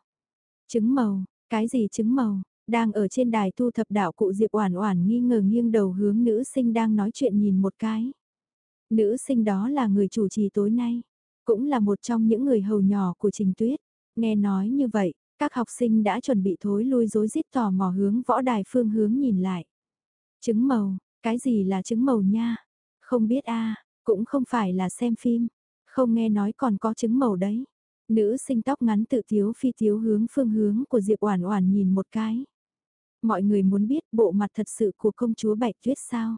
Trứng màu, cái gì trứng màu, đang ở trên đài thu thập đạo cụ Diệp Oản Oản nghi ngờ nghiêng đầu hướng nữ sinh đang nói chuyện nhìn một cái. Nữ sinh đó là người chủ trì tối nay, cũng là một trong những người hầu nhỏ của Trình Tuyết. Nghe nói như vậy, các học sinh đã chuẩn bị thối lui rối rít tò mò hướng võ đài phương hướng nhìn lại. Trứng màu, cái gì là trứng màu nha? Không biết a, cũng không phải là xem phim, không nghe nói còn có trứng màu đấy. Nữ sinh tóc ngắn tự tiếu phi tiếu hướng phương hướng của Diệp Oản Oản nhìn một cái. Mọi người muốn biết bộ mặt thật sự của công chúa Bạch Tuyết sao?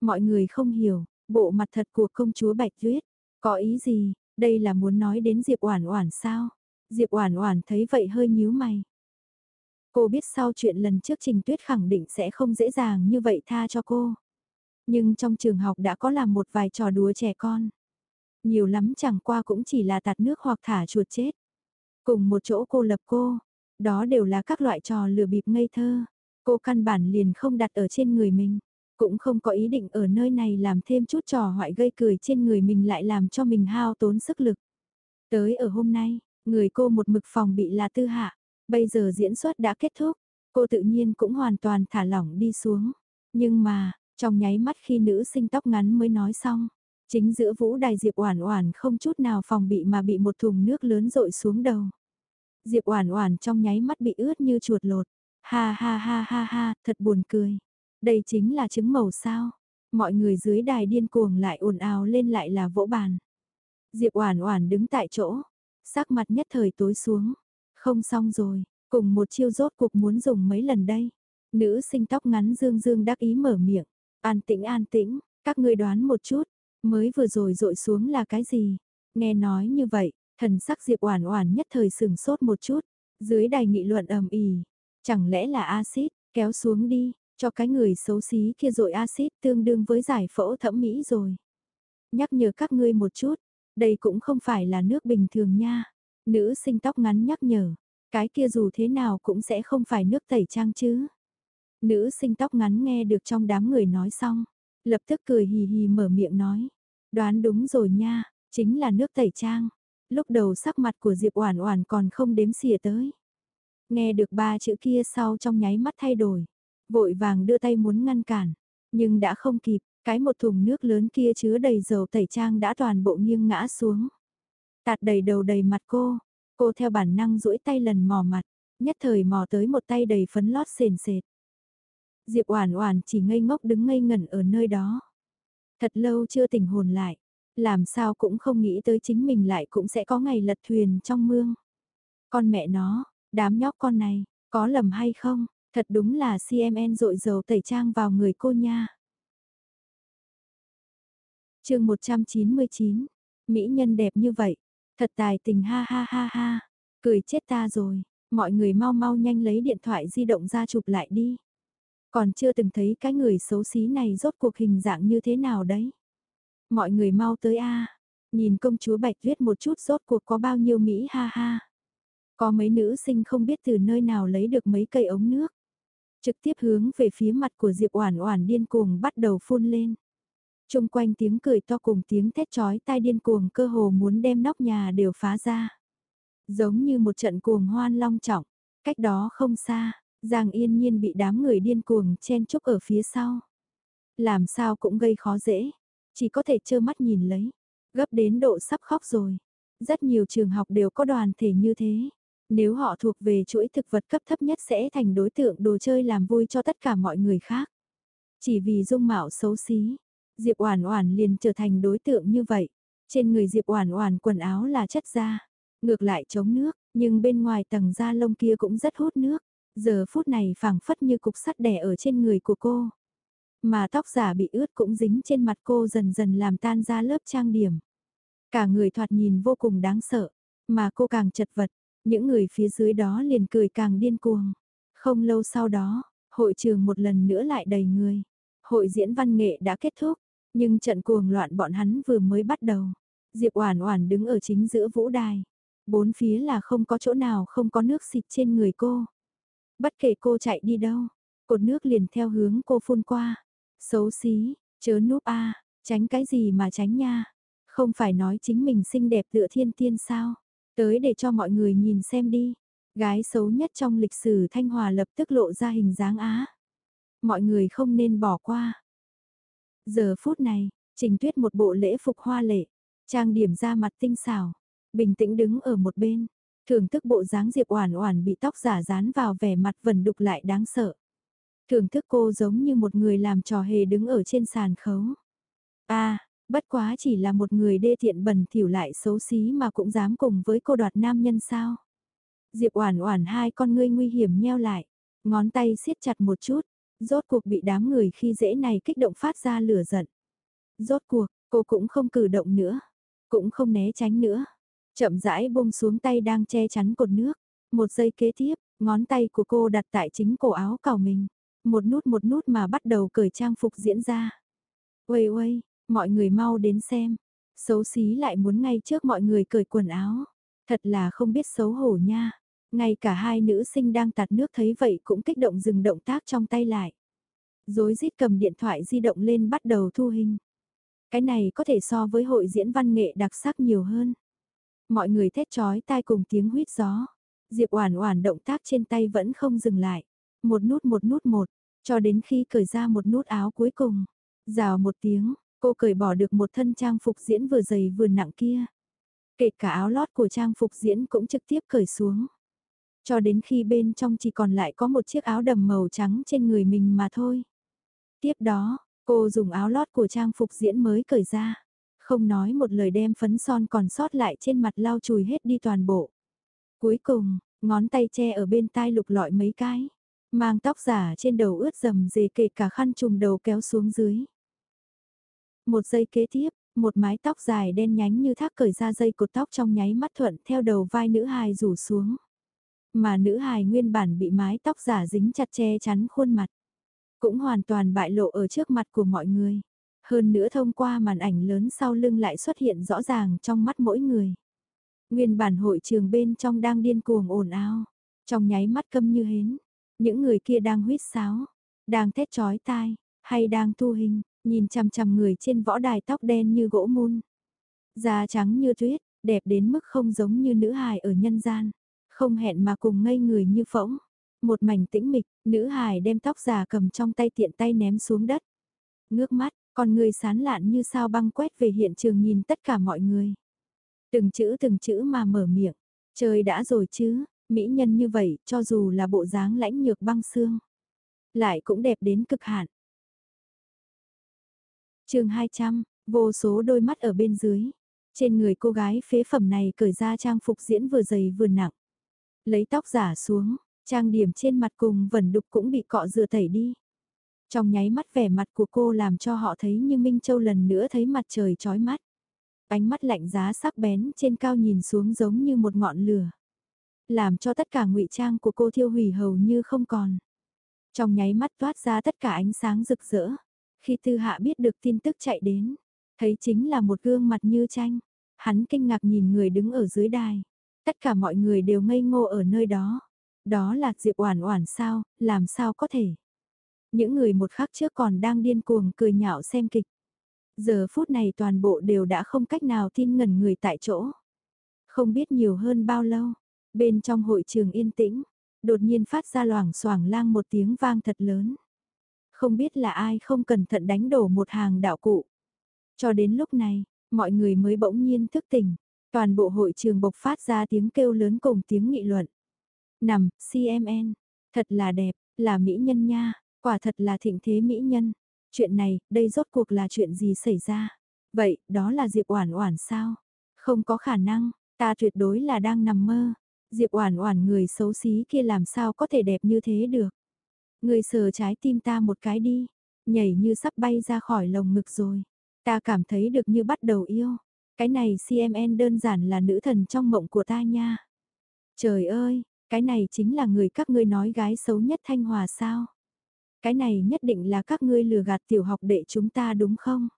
Mọi người không hiểu, bộ mặt thật của công chúa Bạch Tuyết, có ý gì, đây là muốn nói đến Diệp Oản Oản sao? Diệp Oản Oản thấy vậy hơi nhíu mày. Cô biết sau chuyện lần trước Trình Tuyết khẳng định sẽ không dễ dàng như vậy tha cho cô. Nhưng trong trường học đã có làm một vài trò đùa trẻ con. Nhiều lắm chẳng qua cũng chỉ là tạt nước hoặc thả chuột chết. Cùng một chỗ cô lập cô, đó đều là các loại trò lừa bịp ngây thơ. Cô căn bản liền không đặt ở trên người mình. Cũng không có ý định ở nơi này làm thêm chút trò hoại gây cười trên người mình lại làm cho mình hao tốn sức lực. Tới ở hôm nay, người cô một mực phòng bị là tư hạ. Bây giờ diễn xuất đã kết thúc, cô tự nhiên cũng hoàn toàn thả lỏng đi xuống. Nhưng mà, trong nháy mắt khi nữ sinh tóc ngắn mới nói xong, chính giữa vũ đài Diệp Oản Oản không chút nào phòng bị mà bị một thùng nước lớn rội xuống đầu. Diệp Oản Oản trong nháy mắt bị ướt như chuột lột. Ha ha ha ha ha, thật buồn cười. Đây chính là trứng màu sao? Mọi người dưới đài điên cuồng lại ồn ào lên lại là vỗ bàn. Diệp Oản Oản đứng tại chỗ, sắc mặt nhất thời tối xuống. Không xong rồi, cùng một chiêu rốt cuộc muốn dùng mấy lần đây. Nữ sinh tóc ngắn dương dương đắc ý mở miệng. An tĩnh an tĩnh, các ngươi đoán một chút, mới vừa rồi rội xuống là cái gì? Nghe nói như vậy, thần sắc Diệp Oản Oản nhất thời sừng sốt một chút, dưới đài nghị luận ầm ĩ, chẳng lẽ là axit, kéo xuống đi, cho cái người xấu xí kia rồi axit tương đương với giải phẫu thẩm mỹ rồi. Nhắc nhở các ngươi một chút, đây cũng không phải là nước bình thường nha. Nữ sinh tóc ngắn nhắc nhở, cái kia dù thế nào cũng sẽ không phải nước tẩy trang chứ. Nữ sinh tóc ngắn nghe được trong đám người nói xong, lập tức cười hì hì mở miệng nói. Đoán đúng rồi nha, chính là nước tẩy trang. Lúc đầu sắc mặt của Diệp Oản Oản còn không đếm xỉa tới. Nghe được ba chữ kia sau trong nháy mắt thay đổi, vội vàng đưa tay muốn ngăn cản, nhưng đã không kịp, cái một thùng nước lớn kia chứa đầy dầu tẩy trang đã toàn bộ nghiêng ngã xuống. Tạt đầy đầu đầy mặt cô, cô theo bản năng duỗi tay lần mò mặt, nhất thời mò tới một tay đầy phấn lót sền sệt. Diệp Oản Oản chỉ ngây ngốc đứng ngây ngẩn ở nơi đó. Thật lâu chưa tỉnh hồn lại, làm sao cũng không nghĩ tới chính mình lại cũng sẽ có ngày lật thuyền trong mương. Con mẹ nó, đám nhóc con này, có lầm hay không? Thật đúng là CMN rội dầu tẩy trang vào người cô nha. chương 199, Mỹ nhân đẹp như vậy, thật tài tình ha ha ha ha, cười chết ta rồi, mọi người mau mau nhanh lấy điện thoại di động ra chụp lại đi. Còn chưa từng thấy cái người xấu xí này rốt cuộc hình dạng như thế nào đấy. Mọi người mau tới a nhìn công chúa Bạch viết một chút rốt cuộc có bao nhiêu Mỹ ha ha. Có mấy nữ sinh không biết từ nơi nào lấy được mấy cây ống nước. Trực tiếp hướng về phía mặt của Diệp Oản Oản điên cuồng bắt đầu phun lên. Trung quanh tiếng cười to cùng tiếng thét chói tai điên cuồng cơ hồ muốn đem nóc nhà đều phá ra. Giống như một trận cuồng hoan long trọng, cách đó không xa, Giang Yên Nhiên bị đám người điên cuồng chen chúc ở phía sau. Làm sao cũng gây khó dễ, chỉ có thể trơ mắt nhìn lấy, gấp đến độ sắp khóc rồi. Rất nhiều trường học đều có đoàn thể như thế. Nếu họ thuộc về chuỗi thực vật cấp thấp nhất sẽ thành đối tượng đồ chơi làm vui cho tất cả mọi người khác. Chỉ vì dung mạo xấu xí, Diệp Oản Oản liền trở thành đối tượng như vậy. Trên người Diệp Oản Oản quần áo là chất da, ngược lại chống nước, nhưng bên ngoài tầng da lông kia cũng rất hút nước. Giờ phút này phảng phất như cục sắt đè ở trên người của cô. Mà tóc giả bị ướt cũng dính trên mặt cô dần dần làm tan ra lớp trang điểm. Cả người thoạt nhìn vô cùng đáng sợ, mà cô càng chật vật, những người phía dưới đó liền cười càng điên cuồng. Không lâu sau đó, hội trường một lần nữa lại đầy người. Hội diễn văn nghệ đã kết thúc, nhưng trận cuồng loạn bọn hắn vừa mới bắt đầu. Diệp Oản Oản đứng ở chính giữa vũ đài. Bốn phía là không có chỗ nào không có nước xịt trên người cô. Bất kể cô chạy đi đâu, cột nước liền theo hướng cô phun qua. Xấu xí, chớ núp a, tránh cái gì mà tránh nha. Không phải nói chính mình xinh đẹp tựa thiên tiên sao? Tới để cho mọi người nhìn xem đi. Gái xấu nhất trong lịch sử Thanh Hòa lập tức lộ ra hình dáng á. Mọi người không nên bỏ qua. Giờ phút này, Trình Tuyết một bộ lễ phục hoa lệ, trang điểm ra mặt tinh xảo, bình tĩnh đứng ở một bên, thưởng thức bộ dáng Diệp Oản Oản bị tóc giả dán vào vẻ mặt vẩn đục lại đáng sợ. Thưởng thức cô giống như một người làm trò hề đứng ở trên sàn khấu. A, bất quá chỉ là một người đê tiện bẩn thỉu lại xấu xí mà cũng dám cùng với cô đoạt nam nhân sao? Diệp Oản Oản hai con ngươi nguy hiểm nheo lại, ngón tay siết chặt một chút, rốt cuộc bị đám người khi dễ này kích động phát ra lửa giận. Rốt cuộc, cô cũng không cử động nữa, cũng không né tránh nữa. Chậm rãi buông xuống tay đang che chắn cột nước, một giây kế tiếp, ngón tay của cô đặt tại chính cổ áo cào mình, một nút một nút mà bắt đầu cởi trang phục diễn ra. Uầy uầy, mọi người mau đến xem, xấu xí lại muốn ngay trước mọi người cởi quần áo, thật là không biết xấu hổ nha. Ngay cả hai nữ sinh đang tạt nước thấy vậy cũng kích động dừng động tác trong tay lại. Dối rít cầm điện thoại di động lên bắt đầu thu hình. Cái này có thể so với hội diễn văn nghệ đặc sắc nhiều hơn. Mọi người thét chói tai cùng tiếng huýt gió. Diệp Oản Oản động tác trên tay vẫn không dừng lại. Một nút một nút một, cho đến khi cởi ra một nút áo cuối cùng. Rào một tiếng, cô cởi bỏ được một thân trang phục diễn vừa dày vừa nặng kia. Kể cả áo lót của trang phục diễn cũng trực tiếp cởi xuống. Cho đến khi bên trong chỉ còn lại có một chiếc áo đầm màu trắng trên người mình mà thôi. Tiếp đó, cô dùng áo lót của trang phục diễn mới cởi ra. Không nói một lời đem phấn son còn sót lại trên mặt lau chùi hết đi toàn bộ. Cuối cùng, ngón tay che ở bên tai lục lọi mấy cái. Mang tóc giả trên đầu ướt dầm dề kể cả khăn trùm đầu kéo xuống dưới. Một giây kế tiếp, một mái tóc dài đen nhánh như thác cởi ra dây cột tóc trong nháy mắt thuận theo đầu vai nữ hài rủ xuống. Mà nữ hài nguyên bản bị mái tóc giả dính chặt che chắn khuôn mặt. Cũng hoàn toàn bại lộ ở trước mặt của mọi người. Hơn nữa thông qua màn ảnh lớn sau lưng lại xuất hiện rõ ràng trong mắt mỗi người. Nguyên bản hội trường bên trong đang điên cuồng ồn ào. Trong nháy mắt câm như hến. Những người kia đang huýt sáo. Đang thét chói tai. Hay đang tu hình. Nhìn chằm chằm người trên võ đài tóc đen như gỗ mun. Da trắng như tuyết. Đẹp đến mức không giống như nữ hài ở nhân gian không hẹn mà cùng ngây người như phỗng. Một mảnh tĩnh mịch, nữ hài đem tóc giả cầm trong tay tiện tay ném xuống đất. Ngước mắt, con người sán lạn như sao băng quét về hiện trường nhìn tất cả mọi người. Từng chữ từng chữ mà mở miệng, trời đã rồi chứ, mỹ nhân như vậy cho dù là bộ dáng lãnh nhược băng xương. Lại cũng đẹp đến cực hạn. chương 200, Vô số đôi mắt ở bên dưới. Trên người cô gái phế phẩm này cởi ra trang phục diễn vừa dày vừa nặng. Lấy tóc giả xuống, trang điểm trên mặt cùng vẩn đục cũng bị cọ rửa tẩy đi. Trong nháy mắt vẻ mặt của cô làm cho họ thấy như Minh Châu lần nữa thấy mặt trời chói mắt. Ánh mắt lạnh giá sắc bén trên cao nhìn xuống giống như một ngọn lửa. Làm cho tất cả ngụy trang của cô thiêu hủy hầu như không còn. Trong nháy mắt toát ra tất cả ánh sáng rực rỡ. Khi Tư Hạ biết được tin tức chạy đến, thấy chính là một gương mặt như tranh. Hắn kinh ngạc nhìn người đứng ở dưới đài. Tất cả mọi người đều ngây ngô ở nơi đó. Đó là Diệp Oản Oản sao, làm sao có thể? Những người một khắc trước còn đang điên cuồng cười nhạo xem kịch. Giờ phút này toàn bộ đều đã không cách nào tin ngẩn người tại chỗ. Không biết nhiều hơn bao lâu, bên trong hội trường yên tĩnh, đột nhiên phát ra loảng xoảng lang một tiếng vang thật lớn. Không biết là ai không cẩn thận đánh đổ một hàng đạo cụ. Cho đến lúc này, mọi người mới bỗng nhiên thức tỉnh, toàn bộ hội trường bộc phát ra tiếng kêu lớn cùng tiếng nghị luận. Nằm, CMN, thật là đẹp, là mỹ nhân nha, quả thật là thịnh thế mỹ nhân. Chuyện này, đây rốt cuộc là chuyện gì xảy ra? Vậy, đó là Diệp Oản Oản sao? Không có khả năng, ta tuyệt đối là đang nằm mơ. Diệp Oản Oản người xấu xí kia làm sao có thể đẹp như thế được? Người sờ trái tim ta một cái đi, nhảy như sắp bay ra khỏi lồng ngực rồi. Ta cảm thấy được như bắt đầu yêu. Cái này CMN đơn giản là nữ thần trong mộng của ta nha. Trời ơi, cái này chính là người các ngươi nói gái xấu nhất Thanh Hòa sao? Cái này nhất định là các ngươi lừa gạt tiểu học đệ chúng ta đúng không?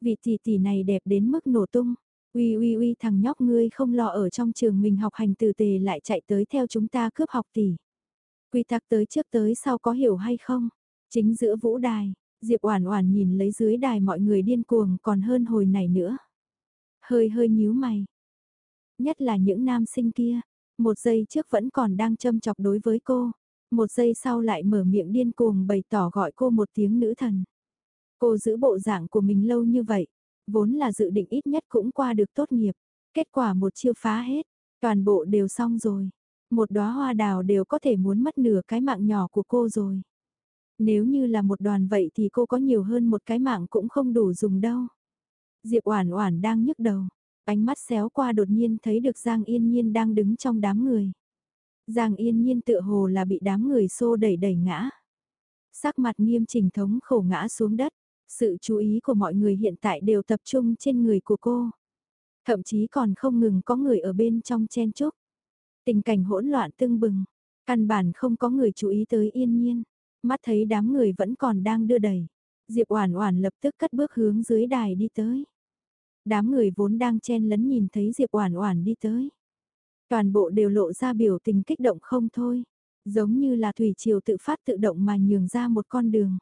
Vì tỷ tỷ này đẹp đến mức nổ tung. Uy uy uy thằng nhóc ngươi không lo ở trong trường mình học hành tử tề lại chạy tới theo chúng ta cướp học tỷ. Quy tắc tới trước tới sau có hiểu hay không? Chính giữa vũ đài, Diệp Oản Oản nhìn lấy dưới đài mọi người điên cuồng còn hơn hồi này nữa. Hơi hơi nhíu mày. Nhất là những nam sinh kia, một giây trước vẫn còn đang châm chọc đối với cô, một giây sau lại mở miệng điên cuồng bày tỏ gọi cô một tiếng nữ thần. Cô giữ bộ dạng của mình lâu như vậy, vốn là dự định ít nhất cũng qua được tốt nghiệp, kết quả một chiêu phá hết, toàn bộ đều xong rồi. Một đóa hoa đào đều có thể muốn mất nửa cái mạng nhỏ của cô rồi. Nếu như là một đoàn vậy thì cô có nhiều hơn một cái mạng cũng không đủ dùng đâu. Diệp Oản Oản đang nhức đầu, ánh mắt xéo qua đột nhiên thấy được Giang Yên Nhiên đang đứng trong đám người. Giang Yên Nhiên tựa hồ là bị đám người xô đẩy đẩy ngã. Sắc mặt nghiêm chỉnh thống khổ ngã xuống đất, sự chú ý của mọi người hiện tại đều tập trung trên người của cô. Thậm chí còn không ngừng có người ở bên trong chen chúc. Tình cảnh hỗn loạn tương bừng, căn bản không có người chú ý tới Yên Nhiên. Mắt thấy đám người vẫn còn đang đưa đẩy, Diệp Oản Oản lập tức cất bước hướng dưới đài đi tới. Đám người vốn đang chen lấn nhìn thấy Diệp Oản Oản đi tới, toàn bộ đều lộ ra biểu tình kích động không thôi, giống như là thủy triều tự phát tự động mà nhường ra một con đường.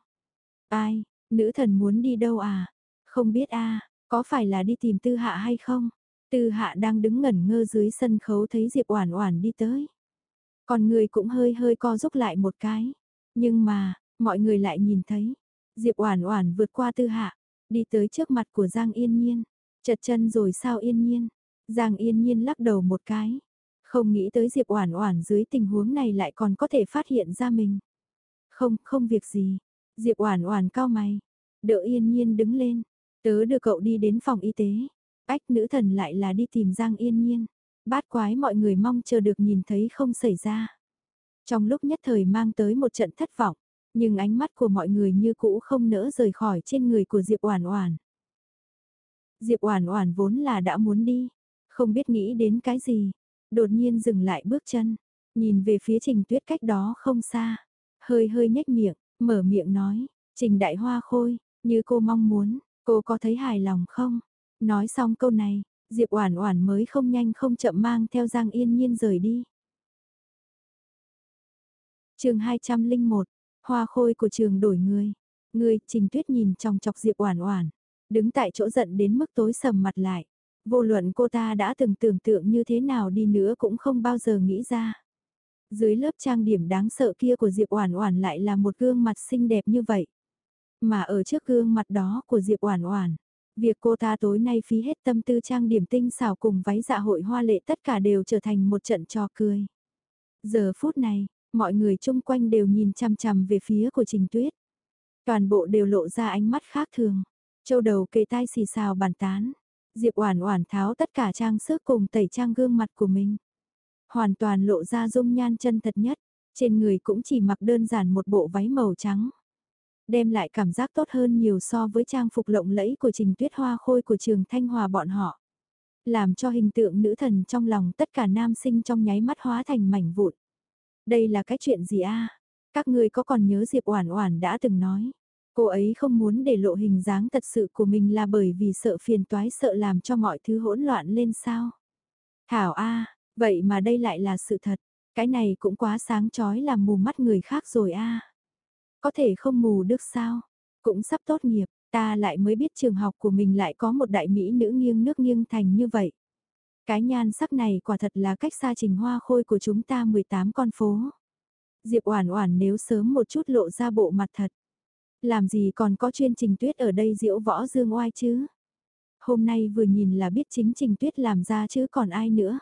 Ai, nữ thần muốn đi đâu à? Không biết a, có phải là đi tìm Tư Hạ hay không? Tư Hạ đang đứng ngẩn ngơ dưới sân khấu thấy Diệp Oản Oản đi tới. Còn người cũng hơi hơi co rúc lại một cái. Nhưng mà, mọi người lại nhìn thấy, Diệp Oản Oản vượt qua Tư Hạ, đi tới trước mặt của Giang Yên Nhiên. Chật chân rồi sao Yên Nhiên? Giang Yên Nhiên lắc đầu một cái, không nghĩ tới Diệp Oản Oản dưới tình huống này lại còn có thể phát hiện ra mình. Không, không việc gì. Diệp Oản Oản cao mày, đỡ Yên Nhiên đứng lên, tớ đưa cậu đi đến phòng y tế. Ách nữ thần lại là đi tìm Giang Yên Nhiên. Bát quái mọi người mong chờ được nhìn thấy không xảy ra. Trong lúc nhất thời mang tới một trận thất vọng, nhưng ánh mắt của mọi người như cũ không nỡ rời khỏi trên người của Diệp Oản Oản. Diệp Oản Oản vốn là đã muốn đi, không biết nghĩ đến cái gì, đột nhiên dừng lại bước chân, nhìn về phía Trình Tuyết cách đó không xa, hơi hơi nhếch miệng, mở miệng nói, "Trình Đại Hoa Khôi, như cô mong muốn, cô có thấy hài lòng không?" Nói xong câu này, Diệp Oản Oản mới không nhanh không chậm mang theo Giang Yên Nhiên rời đi. Chương 201. Hoa khôi của trường đổi người. Người, Trình Tuyết nhìn trong chọc Diệp Oản Oản, đứng tại chỗ giận đến mức tối sầm mặt lại. Vô luận cô ta đã từng tưởng tượng như thế nào đi nữa cũng không bao giờ nghĩ ra. Dưới lớp trang điểm đáng sợ kia của Diệp Oản Oản lại là một gương mặt xinh đẹp như vậy. Mà ở trước gương mặt đó của Diệp Oản Oản, việc cô ta tối nay phí hết tâm tư trang điểm tinh xảo cùng váy dạ hội hoa lệ tất cả đều trở thành một trận trò cười. Giờ phút này, mọi người chung quanh đều nhìn chằm chằm về phía của Trình Tuyết. Toàn bộ đều lộ ra ánh mắt khác thường. Châu đầu kề tai xì xào bàn tán. Diệp Oản Oản tháo tất cả trang sức cùng tẩy trang gương mặt của mình. Hoàn toàn lộ ra dung nhan chân thật nhất, trên người cũng chỉ mặc đơn giản một bộ váy màu trắng. Đem lại cảm giác tốt hơn nhiều so với trang phục lộng lẫy của Trình Tuyết Hoa Khôi của trường Thanh Hòa bọn họ. Làm cho hình tượng nữ thần trong lòng tất cả nam sinh trong nháy mắt hóa thành mảnh vụn. Đây là cái chuyện gì a? Các người có còn nhớ Diệp Oản Oản đã từng nói, cô ấy không muốn để lộ hình dáng thật sự của mình là bởi vì sợ phiền toái sợ làm cho mọi thứ hỗn loạn lên sao? Thảo a, vậy mà đây lại là sự thật, cái này cũng quá sáng chói làm mù mắt người khác rồi a. Có thể không mù được sao? Cũng sắp tốt nghiệp, ta lại mới biết trường học của mình lại có một đại mỹ nữ nghiêng nước nghiêng thành như vậy. Cái nhan sắc này quả thật là cách xa trình hoa khôi của chúng ta 18 con phố. Diệp Oản Oản nếu sớm một chút lộ ra bộ mặt thật. Làm gì còn có chuyên trình tuyết ở đây diễu võ dương oai chứ? Hôm nay vừa nhìn là biết chính trình tuyết làm ra chứ còn ai nữa.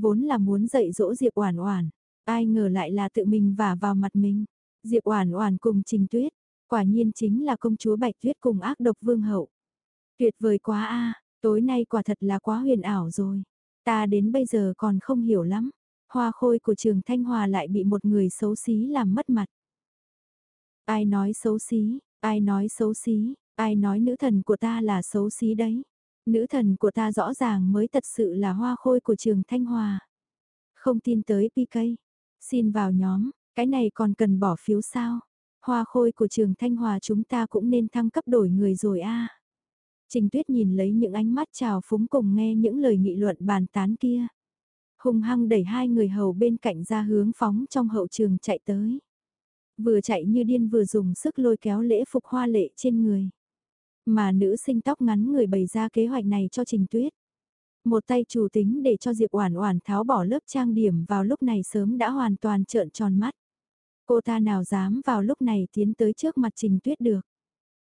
Vốn là muốn dạy dỗ Diệp Oản Oản, ai ngờ lại là tự mình vả vào mặt mình. Diệp Oản Oản cùng Trình Tuyết, quả nhiên chính là công chúa Bạch Tuyết cùng ác độc vương hậu. Tuyệt vời quá a, tối nay quả thật là quá huyền ảo rồi. Ta đến bây giờ còn không hiểu lắm hoa khôi của trường Thanh Hòa lại bị một người xấu xí làm mất mặt. Ai nói xấu xí, ai nói xấu xí, ai nói nữ thần của ta là xấu xí đấy. Nữ thần của ta rõ ràng mới thật sự là hoa khôi của trường Thanh Hòa. Không tin tới PK. Xin vào nhóm, cái này còn cần bỏ phiếu sao? Hoa khôi của trường Thanh Hòa chúng ta cũng nên thăng cấp đổi người rồi a. Trình Tuyết nhìn lấy những ánh mắt chào phúng cùng nghe những lời nghị luận bàn tán kia hung hăng đẩy hai người hầu bên cạnh ra hướng phóng trong hậu trường chạy tới. Vừa chạy như điên vừa dùng sức lôi kéo lễ phục hoa lệ trên người. Mà nữ sinh tóc ngắn người bày ra kế hoạch này cho Trình Tuyết. Một tay chủ tính để cho Diệp Oản Oản tháo bỏ lớp trang điểm vào lúc này sớm đã hoàn toàn trợn tròn mắt. Cô ta nào dám vào lúc này tiến tới trước mặt Trình Tuyết được.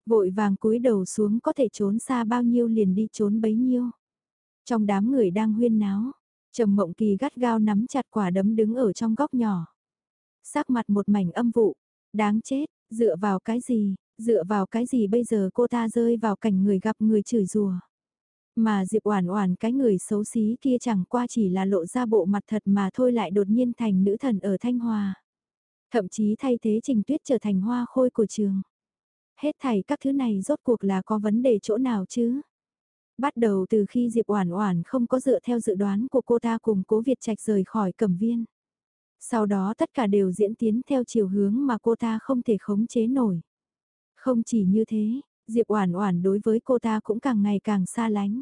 Vội vàng cúi đầu xuống có thể trốn xa bao nhiêu liền đi trốn bấy nhiêu. Trong đám người đang huyên náo, Trầm Mộng Kỳ gắt gao nắm chặt quả đấm đứng ở trong góc nhỏ. Sắc mặt một mảnh âm vụ, đáng chết, dựa vào cái gì, dựa vào cái gì bây giờ cô ta rơi vào cảnh người gặp người chửi rủa. Mà Diệp Oản Oản cái người xấu xí kia chẳng qua chỉ là lộ ra bộ mặt thật mà thôi lại đột nhiên thành nữ thần ở Thanh Hòa. Thậm chí thay thế Trình Tuyết trở thành hoa khôi của trường. Hết thảy các thứ này rốt cuộc là có vấn đề chỗ nào chứ? Bắt đầu từ khi Diệp Oản Oản không có dựa theo dự đoán của cô ta cùng Cố Việt Trạch rời khỏi Cẩm Viên. Sau đó tất cả đều diễn tiến theo chiều hướng mà cô ta không thể khống chế nổi. Không chỉ như thế, Diệp Oản Oản đối với cô ta cũng càng ngày càng xa lánh.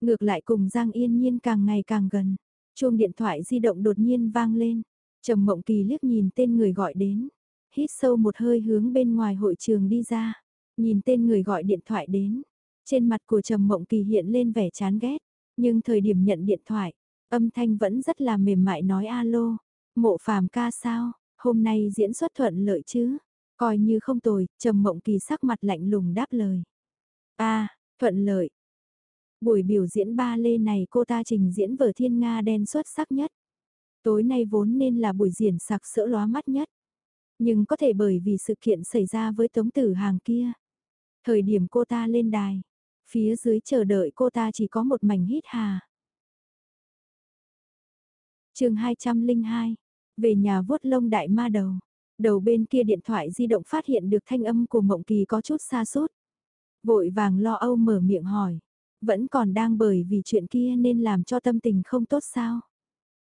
Ngược lại cùng Giang Yên Nhiên càng ngày càng gần. Chuông điện thoại di động đột nhiên vang lên. Trầm Mộng Kỳ liếc nhìn tên người gọi đến, hít sâu một hơi hướng bên ngoài hội trường đi ra, nhìn tên người gọi điện thoại đến, trên mặt của Trầm Mộng Kỳ hiện lên vẻ chán ghét, nhưng thời điểm nhận điện thoại, âm thanh vẫn rất là mềm mại nói alo, mộ phàm ca sao, hôm nay diễn xuất thuận lợi chứ, coi như không tồi, Trầm Mộng Kỳ sắc mặt lạnh lùng đáp lời. a thuận lợi. Buổi biểu diễn ba lê này cô ta trình diễn vở thiên Nga đen xuất sắc nhất. Tối nay vốn nên là buổi diễn sặc sỡ lóa mắt nhất. Nhưng có thể bởi vì sự kiện xảy ra với tống tử hàng kia. Thời điểm cô ta lên đài, Phía dưới chờ đợi cô ta chỉ có một mảnh hít hà. chương 202, về nhà vuốt lông đại ma đầu. Đầu bên kia điện thoại di động phát hiện được thanh âm của Mộng Kỳ có chút xa sút Vội vàng lo âu mở miệng hỏi. Vẫn còn đang bởi vì chuyện kia nên làm cho tâm tình không tốt sao?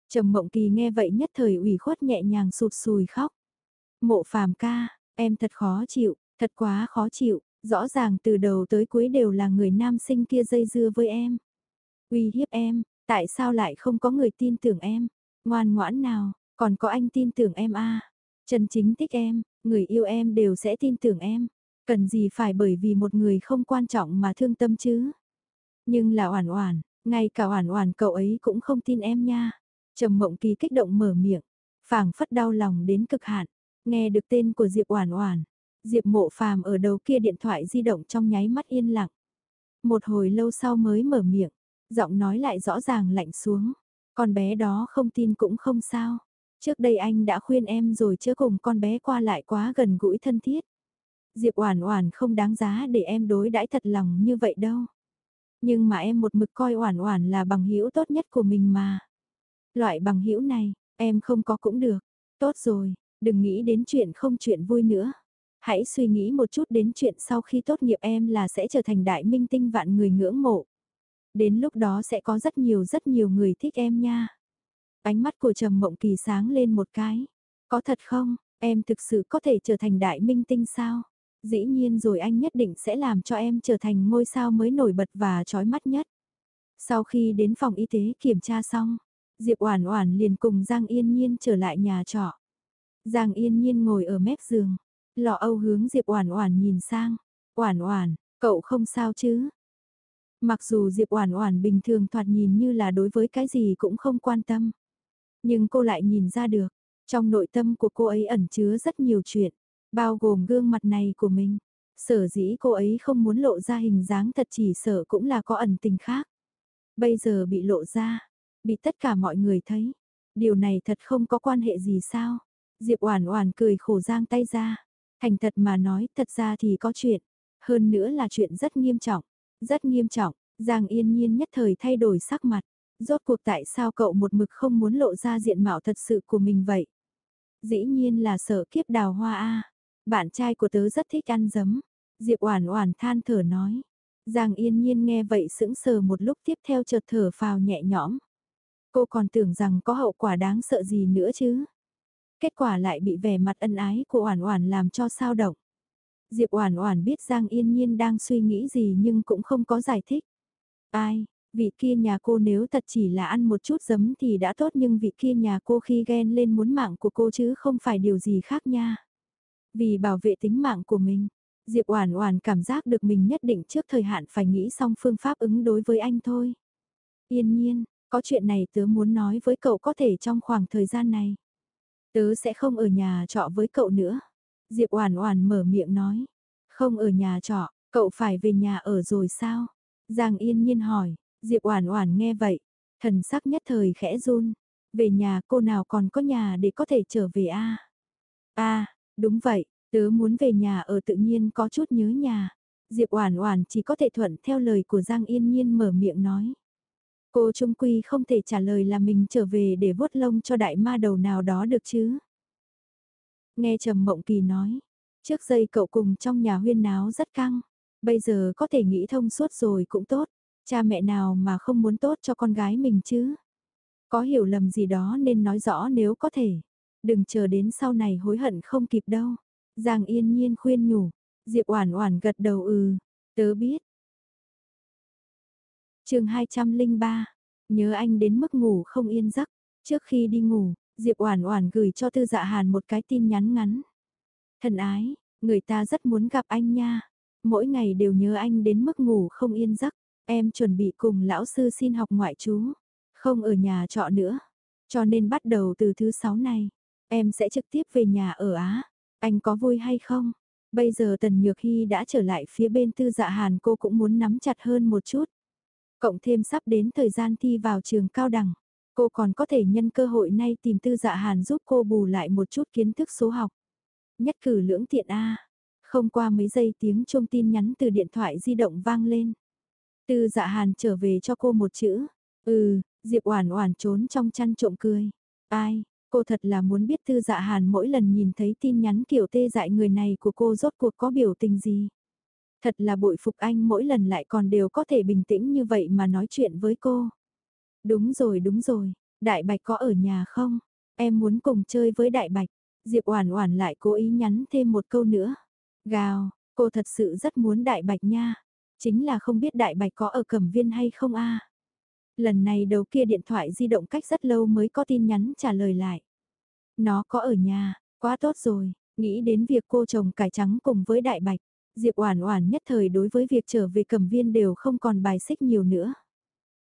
Trầm Mộng Kỳ nghe vậy nhất thời ủy khuất nhẹ nhàng sụt sùi khóc. Mộ phàm ca, em thật khó chịu, thật quá khó chịu, Rõ ràng từ đầu tới cuối đều là người nam sinh kia dây dưa với em. Uy hiếp em, tại sao lại không có người tin tưởng em? Ngoan ngoãn nào, còn có anh tin tưởng em à? Chân chính thích em, người yêu em đều sẽ tin tưởng em. Cần gì phải bởi vì một người không quan trọng mà thương tâm chứ? Nhưng là Oản Oản, ngay cả Oản Oản cậu ấy cũng không tin em nha. Trầm Mộng Kỳ kích động mở miệng, phảng phất đau lòng đến cực hạn. Nghe được tên của Diệp Oản Oản, Diệp mộ phàm ở đầu kia điện thoại di động trong nháy mắt yên lặng. Một hồi lâu sau mới mở miệng, giọng nói lại rõ ràng lạnh xuống. Con bé đó không tin cũng không sao. Trước đây anh đã khuyên em rồi chứ cùng con bé qua lại quá gần gũi thân thiết. Diệp Oản Oản không đáng giá để em đối đãi thật lòng như vậy đâu. Nhưng mà em một mực coi Oản Oản là bằng hữu tốt nhất của mình mà. Loại bằng hữu này, em không có cũng được. Tốt rồi, đừng nghĩ đến chuyện không chuyện vui nữa. Hãy suy nghĩ một chút đến chuyện sau khi tốt nghiệp em là sẽ trở thành đại minh tinh vạn người ngưỡng mộ. Đến lúc đó sẽ có rất nhiều rất nhiều người thích em nha. Ánh mắt của Trầm Mộng Kỳ sáng lên một cái. Có thật không, em thực sự có thể trở thành đại minh tinh sao? Dĩ nhiên rồi anh nhất định sẽ làm cho em trở thành ngôi sao mới nổi bật và chói mắt nhất. Sau khi đến phòng y tế kiểm tra xong, Diệp Oản Oản liền cùng Giang Yên Nhiên trở lại nhà trọ. Giang Yên Nhiên ngồi ở mép giường, lọ âu hướng Diệp Oản Oản nhìn sang. "Oản Oản, cậu không sao chứ?" Mặc dù Diệp Oản Oản bình thường thoạt nhìn như là đối với cái gì cũng không quan tâm, nhưng cô lại nhìn ra được, trong nội tâm của cô ấy ẩn chứa rất nhiều chuyện, bao gồm gương mặt này của mình. Sở dĩ cô ấy không muốn lộ ra hình dáng thật chỉ sợ cũng là có ẩn tình khác. Bây giờ bị lộ ra, bị tất cả mọi người thấy. Điều này thật không có quan hệ gì sao? Diệp Oản Oản cười khổ giang tay ra. Thành thật mà nói, thật ra thì có chuyện, hơn nữa là chuyện rất nghiêm trọng, rất nghiêm trọng. Giang Yên Nhiên nhất thời thay đổi sắc mặt, rốt cuộc tại sao cậu một mực không muốn lộ ra diện mạo thật sự của mình vậy? Dĩ nhiên là sợ kiếp đào hoa a. Bạn trai của tớ rất thích ăn giấm. Diệp Oản Oản than thở nói. Giang Yên Nhiên nghe vậy sững sờ một lúc tiếp theo chợt thở phào nhẹ nhõm. Cô còn tưởng rằng có hậu quả đáng sợ gì nữa chứ. Kết quả lại bị vẻ mặt ân ái của Oản Oản làm cho sao động. Diệp Oản Oản biết Giang Yên Nhiên đang suy nghĩ gì nhưng cũng không có giải thích. Ai, vị kia nhà cô nếu thật chỉ là ăn một chút giấm thì đã tốt nhưng vị kia nhà cô khi ghen lên muốn mạng của cô chứ không phải điều gì khác nha. Vì bảo vệ tính mạng của mình, Diệp Oản Oản cảm giác được mình nhất định trước thời hạn phải nghĩ xong phương pháp ứng đối với anh thôi. Yên nhiên, có chuyện này tớ muốn nói với cậu có thể trong khoảng thời gian này. Tớ sẽ không ở nhà trọ với cậu nữa. Diệp Oản Oản mở miệng nói. Không ở nhà trọ, cậu phải về nhà ở rồi sao? Giang Yên Nhiên hỏi. Diệp Oản Oản nghe vậy, thần sắc nhất thời khẽ run. Về nhà cô nào còn có nhà để có thể trở về a? A, đúng vậy, tớ muốn về nhà ở tự nhiên có chút nhớ nhà. Diệp Oản Oản chỉ có thể thuận theo lời của Giang Yên Nhiên mở miệng nói. Cô trung quy không thể trả lời là mình trở về để vuốt lông cho đại ma đầu nào đó được chứ. Nghe Trầm Mộng Kỳ nói, trước giây cậu cùng trong nhà huyên náo rất căng, bây giờ có thể nghĩ thông suốt rồi cũng tốt, cha mẹ nào mà không muốn tốt cho con gái mình chứ. Có hiểu lầm gì đó nên nói rõ nếu có thể, đừng chờ đến sau này hối hận không kịp đâu. Giang yên nhiên khuyên nhủ, Diệp Oản Oản gật đầu ừ, tớ biết, chương 203, nhớ anh đến mức ngủ không yên giấc. Trước khi đi ngủ, Diệp Oản Oản gửi cho Tư Dạ Hàn một cái tin nhắn ngắn. Thân ái, người ta rất muốn gặp anh nha. Mỗi ngày đều nhớ anh đến mức ngủ không yên giấc. Em chuẩn bị cùng lão sư xin học ngoại trú, không ở nhà trọ nữa. Cho nên bắt đầu từ thứ sáu này, em sẽ trực tiếp về nhà ở Á. Anh có vui hay không? Bây giờ Tần Nhược Hy đã trở lại phía bên Tư Dạ Hàn cô cũng muốn nắm chặt hơn một chút. Cộng thêm sắp đến thời gian thi vào trường cao đẳng, cô còn có thể nhân cơ hội này tìm tư dạ hàn giúp cô bù lại một chút kiến thức số học. Nhất cử lưỡng tiện A. Không qua mấy giây tiếng chuông tin nhắn từ điện thoại di động vang lên. Tư dạ hàn trở về cho cô một chữ. Ừ, Diệp Oản Oản trốn trong chăn trộm cười. Ai, cô thật là muốn biết Tư Dạ Hàn mỗi lần nhìn thấy tin nhắn kiểu tê dại người này của cô rốt cuộc có biểu tình gì. Thật là bội phục anh mỗi lần lại còn đều có thể bình tĩnh như vậy mà nói chuyện với cô. Đúng rồi đúng rồi, Đại Bạch có ở nhà không? Em muốn cùng chơi với Đại Bạch. Diệp Oản Oản lại cố ý nhắn thêm một câu nữa. Gào, cô thật sự rất muốn Đại Bạch nha. Chính là không biết Đại Bạch có ở Cẩm Viên hay không a. Lần này đầu kia điện thoại di động cách rất lâu mới có tin nhắn trả lời lại. Nó có ở nhà, quá tốt rồi, nghĩ đến việc cô chồng cải trắng cùng với Đại Bạch. Diệp Oản Oản nhất thời đối với việc trở về Cẩm Viên đều không còn bài xích nhiều nữa.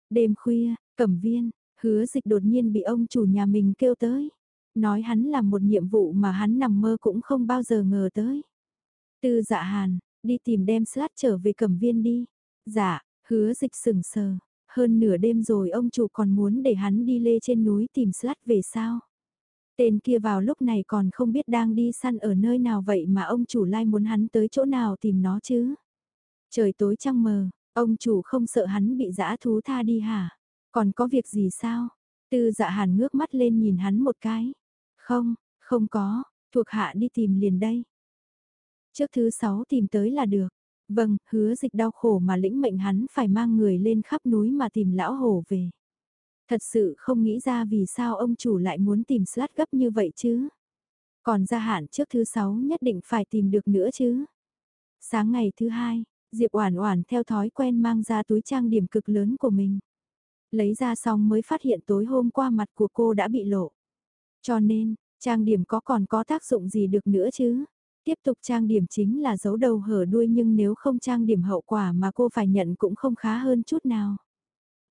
Đêm khuya, Cẩm Viên, Hứa Dịch đột nhiên bị ông chủ nhà mình kêu tới, nói hắn làm một nhiệm vụ mà hắn nằm mơ cũng không bao giờ ngờ tới. Tư Dạ Hàn, đi tìm đem sát trở về Cẩm Viên đi. Dạ, Hứa Dịch sừng sờ, hơn nửa đêm rồi ông chủ còn muốn để hắn đi lê trên núi tìm sát về sao? Tên kia vào lúc này còn không biết đang đi săn ở nơi nào vậy mà ông chủ lai muốn hắn tới chỗ nào tìm nó chứ. Trời tối trăng mờ, ông chủ không sợ hắn bị dã thú tha đi hả? Còn có việc gì sao? Tư dạ hàn ngước mắt lên nhìn hắn một cái. Không, không có, thuộc hạ đi tìm liền đây. Trước thứ sáu tìm tới là được. Vâng, hứa dịch đau khổ mà lĩnh mệnh hắn phải mang người lên khắp núi mà tìm lão hổ về. Thật sự không nghĩ ra vì sao ông chủ lại muốn tìm sát gấp như vậy chứ. Còn gia hạn trước thứ sáu nhất định phải tìm được nữa chứ. Sáng ngày thứ hai, Diệp Oản Oản theo thói quen mang ra túi trang điểm cực lớn của mình. Lấy ra xong mới phát hiện tối hôm qua mặt của cô đã bị lộ. Cho nên, trang điểm có còn có tác dụng gì được nữa chứ? Tiếp tục trang điểm chính là giấu đầu hở đuôi nhưng nếu không trang điểm hậu quả mà cô phải nhận cũng không khá hơn chút nào.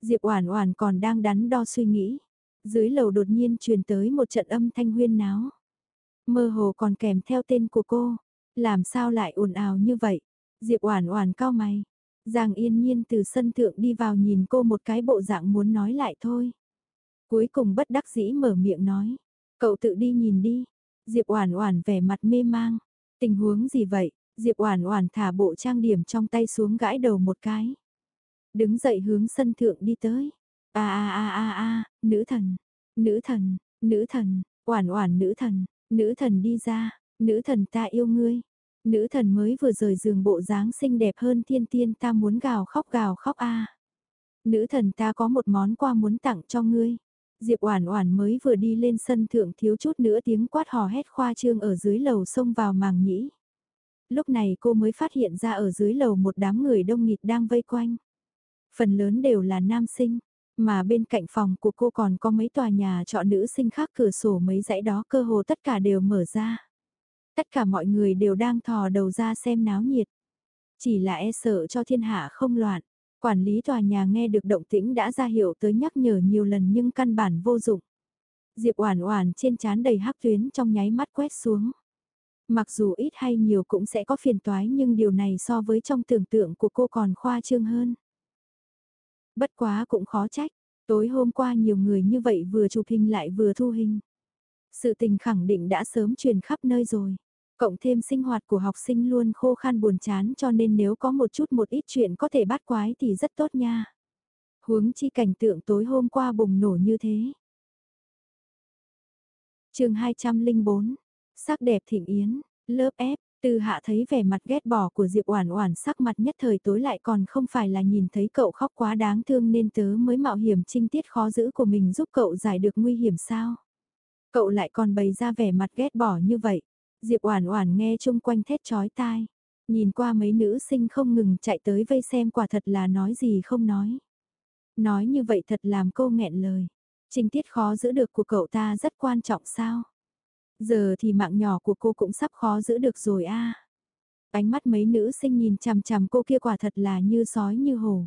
Diệp Oản Oản còn đang đắn đo suy nghĩ. Dưới lầu đột nhiên truyền tới một trận âm thanh huyên náo. Mơ hồ còn kèm theo tên của cô. Làm sao lại ồn ào như vậy? Diệp Oản Oản cau mày. Giang Yên Nhiên từ sân thượng đi vào nhìn cô một cái bộ dạng muốn nói lại thôi. Cuối cùng bất đắc dĩ mở miệng nói, "Cậu tự đi nhìn đi." Diệp Oản Oản vẻ mặt mê mang, "Tình huống gì vậy?" Diệp Oản Oản thả bộ trang điểm trong tay xuống gãi đầu một cái. Đứng dậy hướng sân thượng đi tới. A a a a a, nữ thần, nữ thần, nữ thần, Oản Oản nữ thần, nữ thần đi ra, nữ thần ta yêu ngươi. Nữ thần mới vừa rời giường bộ dáng xinh đẹp hơn thiên tiên ta muốn gào khóc gào khóc a. Nữ thần ta có một món quà muốn tặng cho ngươi. Diệp Oản Oản mới vừa đi lên sân thượng thiếu chút nữa tiếng quát hò hét khoa trương ở dưới lầu xông vào màng nhĩ. Lúc này cô mới phát hiện ra ở dưới lầu một đám người đông nghịt đang vây quanh. Phần lớn đều là nam sinh, mà bên cạnh phòng của cô còn có mấy tòa nhà trọ nữ sinh khác cửa sổ mấy dãy đó cơ hồ tất cả đều mở ra. Tất cả mọi người đều đang thò đầu ra xem náo nhiệt. Chỉ là e sợ cho thiên hạ không loạn. Quản lý tòa nhà nghe được động tĩnh đã ra hiệu tới nhắc nhở nhiều lần nhưng căn bản vô dụng. Diệp Oản Oản trên trán đầy hắc tuyến trong nháy mắt quét xuống. Mặc dù ít hay nhiều cũng sẽ có phiền toái nhưng điều này so với trong tưởng tượng của cô còn khoa trương hơn. Bất quá cũng khó trách, tối hôm qua nhiều người như vậy vừa chụp hình lại vừa thu hình. Sự tình khẳng định đã sớm truyền khắp nơi rồi. Cộng thêm sinh hoạt của học sinh luôn khô khan buồn chán cho nên nếu có một chút một ít chuyện có thể bắt quái thì rất tốt nha. Huống chi cảnh tượng tối hôm qua bùng nổ như thế. chương 204, sắc đẹp thịnh yến, lớp F, từ hạ thấy vẻ mặt ghét bỏ của Diệp Oản Oản sắc mặt nhất thời tối lại còn không phải là nhìn thấy cậu khóc quá đáng thương nên tớ mới mạo hiểm trinh tiết khó giữ của mình giúp cậu giải được nguy hiểm sao. Cậu lại còn bày ra vẻ mặt ghét bỏ như vậy. Diệp Oản Oản nghe chung quanh thét chói tai, nhìn qua mấy nữ sinh không ngừng chạy tới vây xem quả thật là nói gì không nói. Nói như vậy thật làm cô nghẹn lời. Trình tiết khó giữ được của cậu ta rất quan trọng sao? Giờ thì mạng nhỏ của cô cũng sắp khó giữ được rồi a. Ánh mắt mấy nữ sinh nhìn chằm chằm cô kia quả thật là như sói như hổ.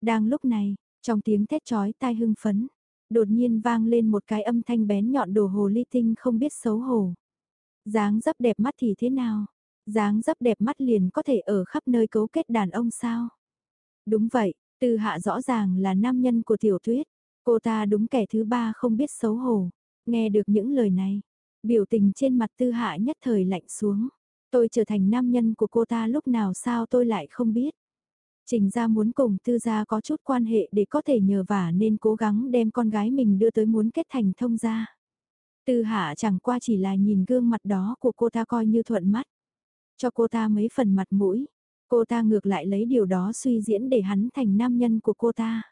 Đang lúc này, trong tiếng thét chói tai hưng phấn, đột nhiên vang lên một cái âm thanh bén nhọn đồ hồ ly tinh không biết xấu hổ. Dáng dấp đẹp mắt thì thế nào? Dáng dấp đẹp mắt liền có thể ở khắp nơi cấu kết đàn ông sao? Đúng vậy, từ hạ rõ ràng là nam nhân của tiểu thuyết. Cô ta đúng kẻ thứ ba không biết xấu hổ. Nghe được những lời này, biểu tình trên mặt tư hạ nhất thời lạnh xuống. Tôi trở thành nam nhân của cô ta lúc nào sao tôi lại không biết. Trình ra muốn cùng tư gia có chút quan hệ để có thể nhờ vả nên cố gắng đem con gái mình đưa tới muốn kết thành thông gia. Tư hạ chẳng qua chỉ là nhìn gương mặt đó của cô ta coi như thuận mắt. Cho cô ta mấy phần mặt mũi. Cô ta ngược lại lấy điều đó suy diễn để hắn thành nam nhân của cô ta.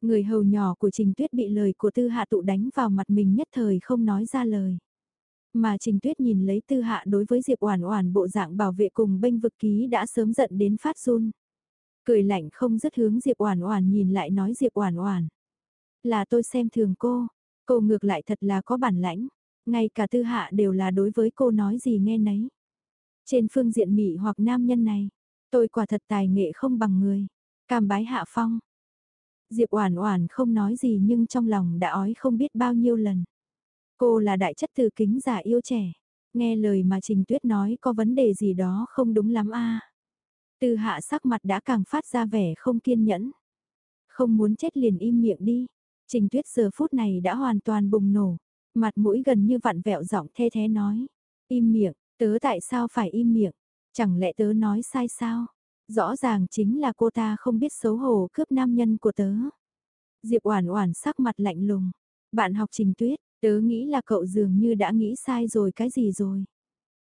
Người hầu nhỏ của Trình Tuyết bị lời của Tư Hạ tụ đánh vào mặt mình nhất thời không nói ra lời. Mà Trình Tuyết nhìn lấy Tư Hạ đối với Diệp Oản Oản bộ dạng bảo vệ cùng bênh vực ký đã sớm giận đến phát run. Cười lạnh không dứt hướng Diệp Oản Oản nhìn lại nói Diệp Oản Oản, là tôi xem thường cô, cô ngược lại thật là có bản lãnh, ngay cả Tư Hạ đều là đối với cô nói gì nghe nấy. Trên phương diện mỹ hoặc nam nhân này, tôi quả thật tài nghệ không bằng người. Cam bái hạ phong. Diệp Oản Oản không nói gì nhưng trong lòng đã ói không biết bao nhiêu lần. Cô là đại chất từ kính giả yêu trẻ, nghe lời mà Trình Tuyết nói có vấn đề gì đó không đúng lắm a. tư hạ sắc mặt đã càng phát ra vẻ không kiên nhẫn. Không muốn chết liền im miệng đi. Trình Tuyết giờ phút này đã hoàn toàn bùng nổ. Mặt mũi gần như vặn vẹo giọng the thế nói. Im miệng, tớ tại sao phải im miệng? Chẳng lẽ tớ nói sai sao? Rõ ràng chính là cô ta không biết xấu hổ cướp nam nhân của tớ. Diệp Oản Oản sắc mặt lạnh lùng. Bạn học Trình Tuyết, tớ nghĩ là cậu dường như đã nghĩ sai rồi cái gì rồi.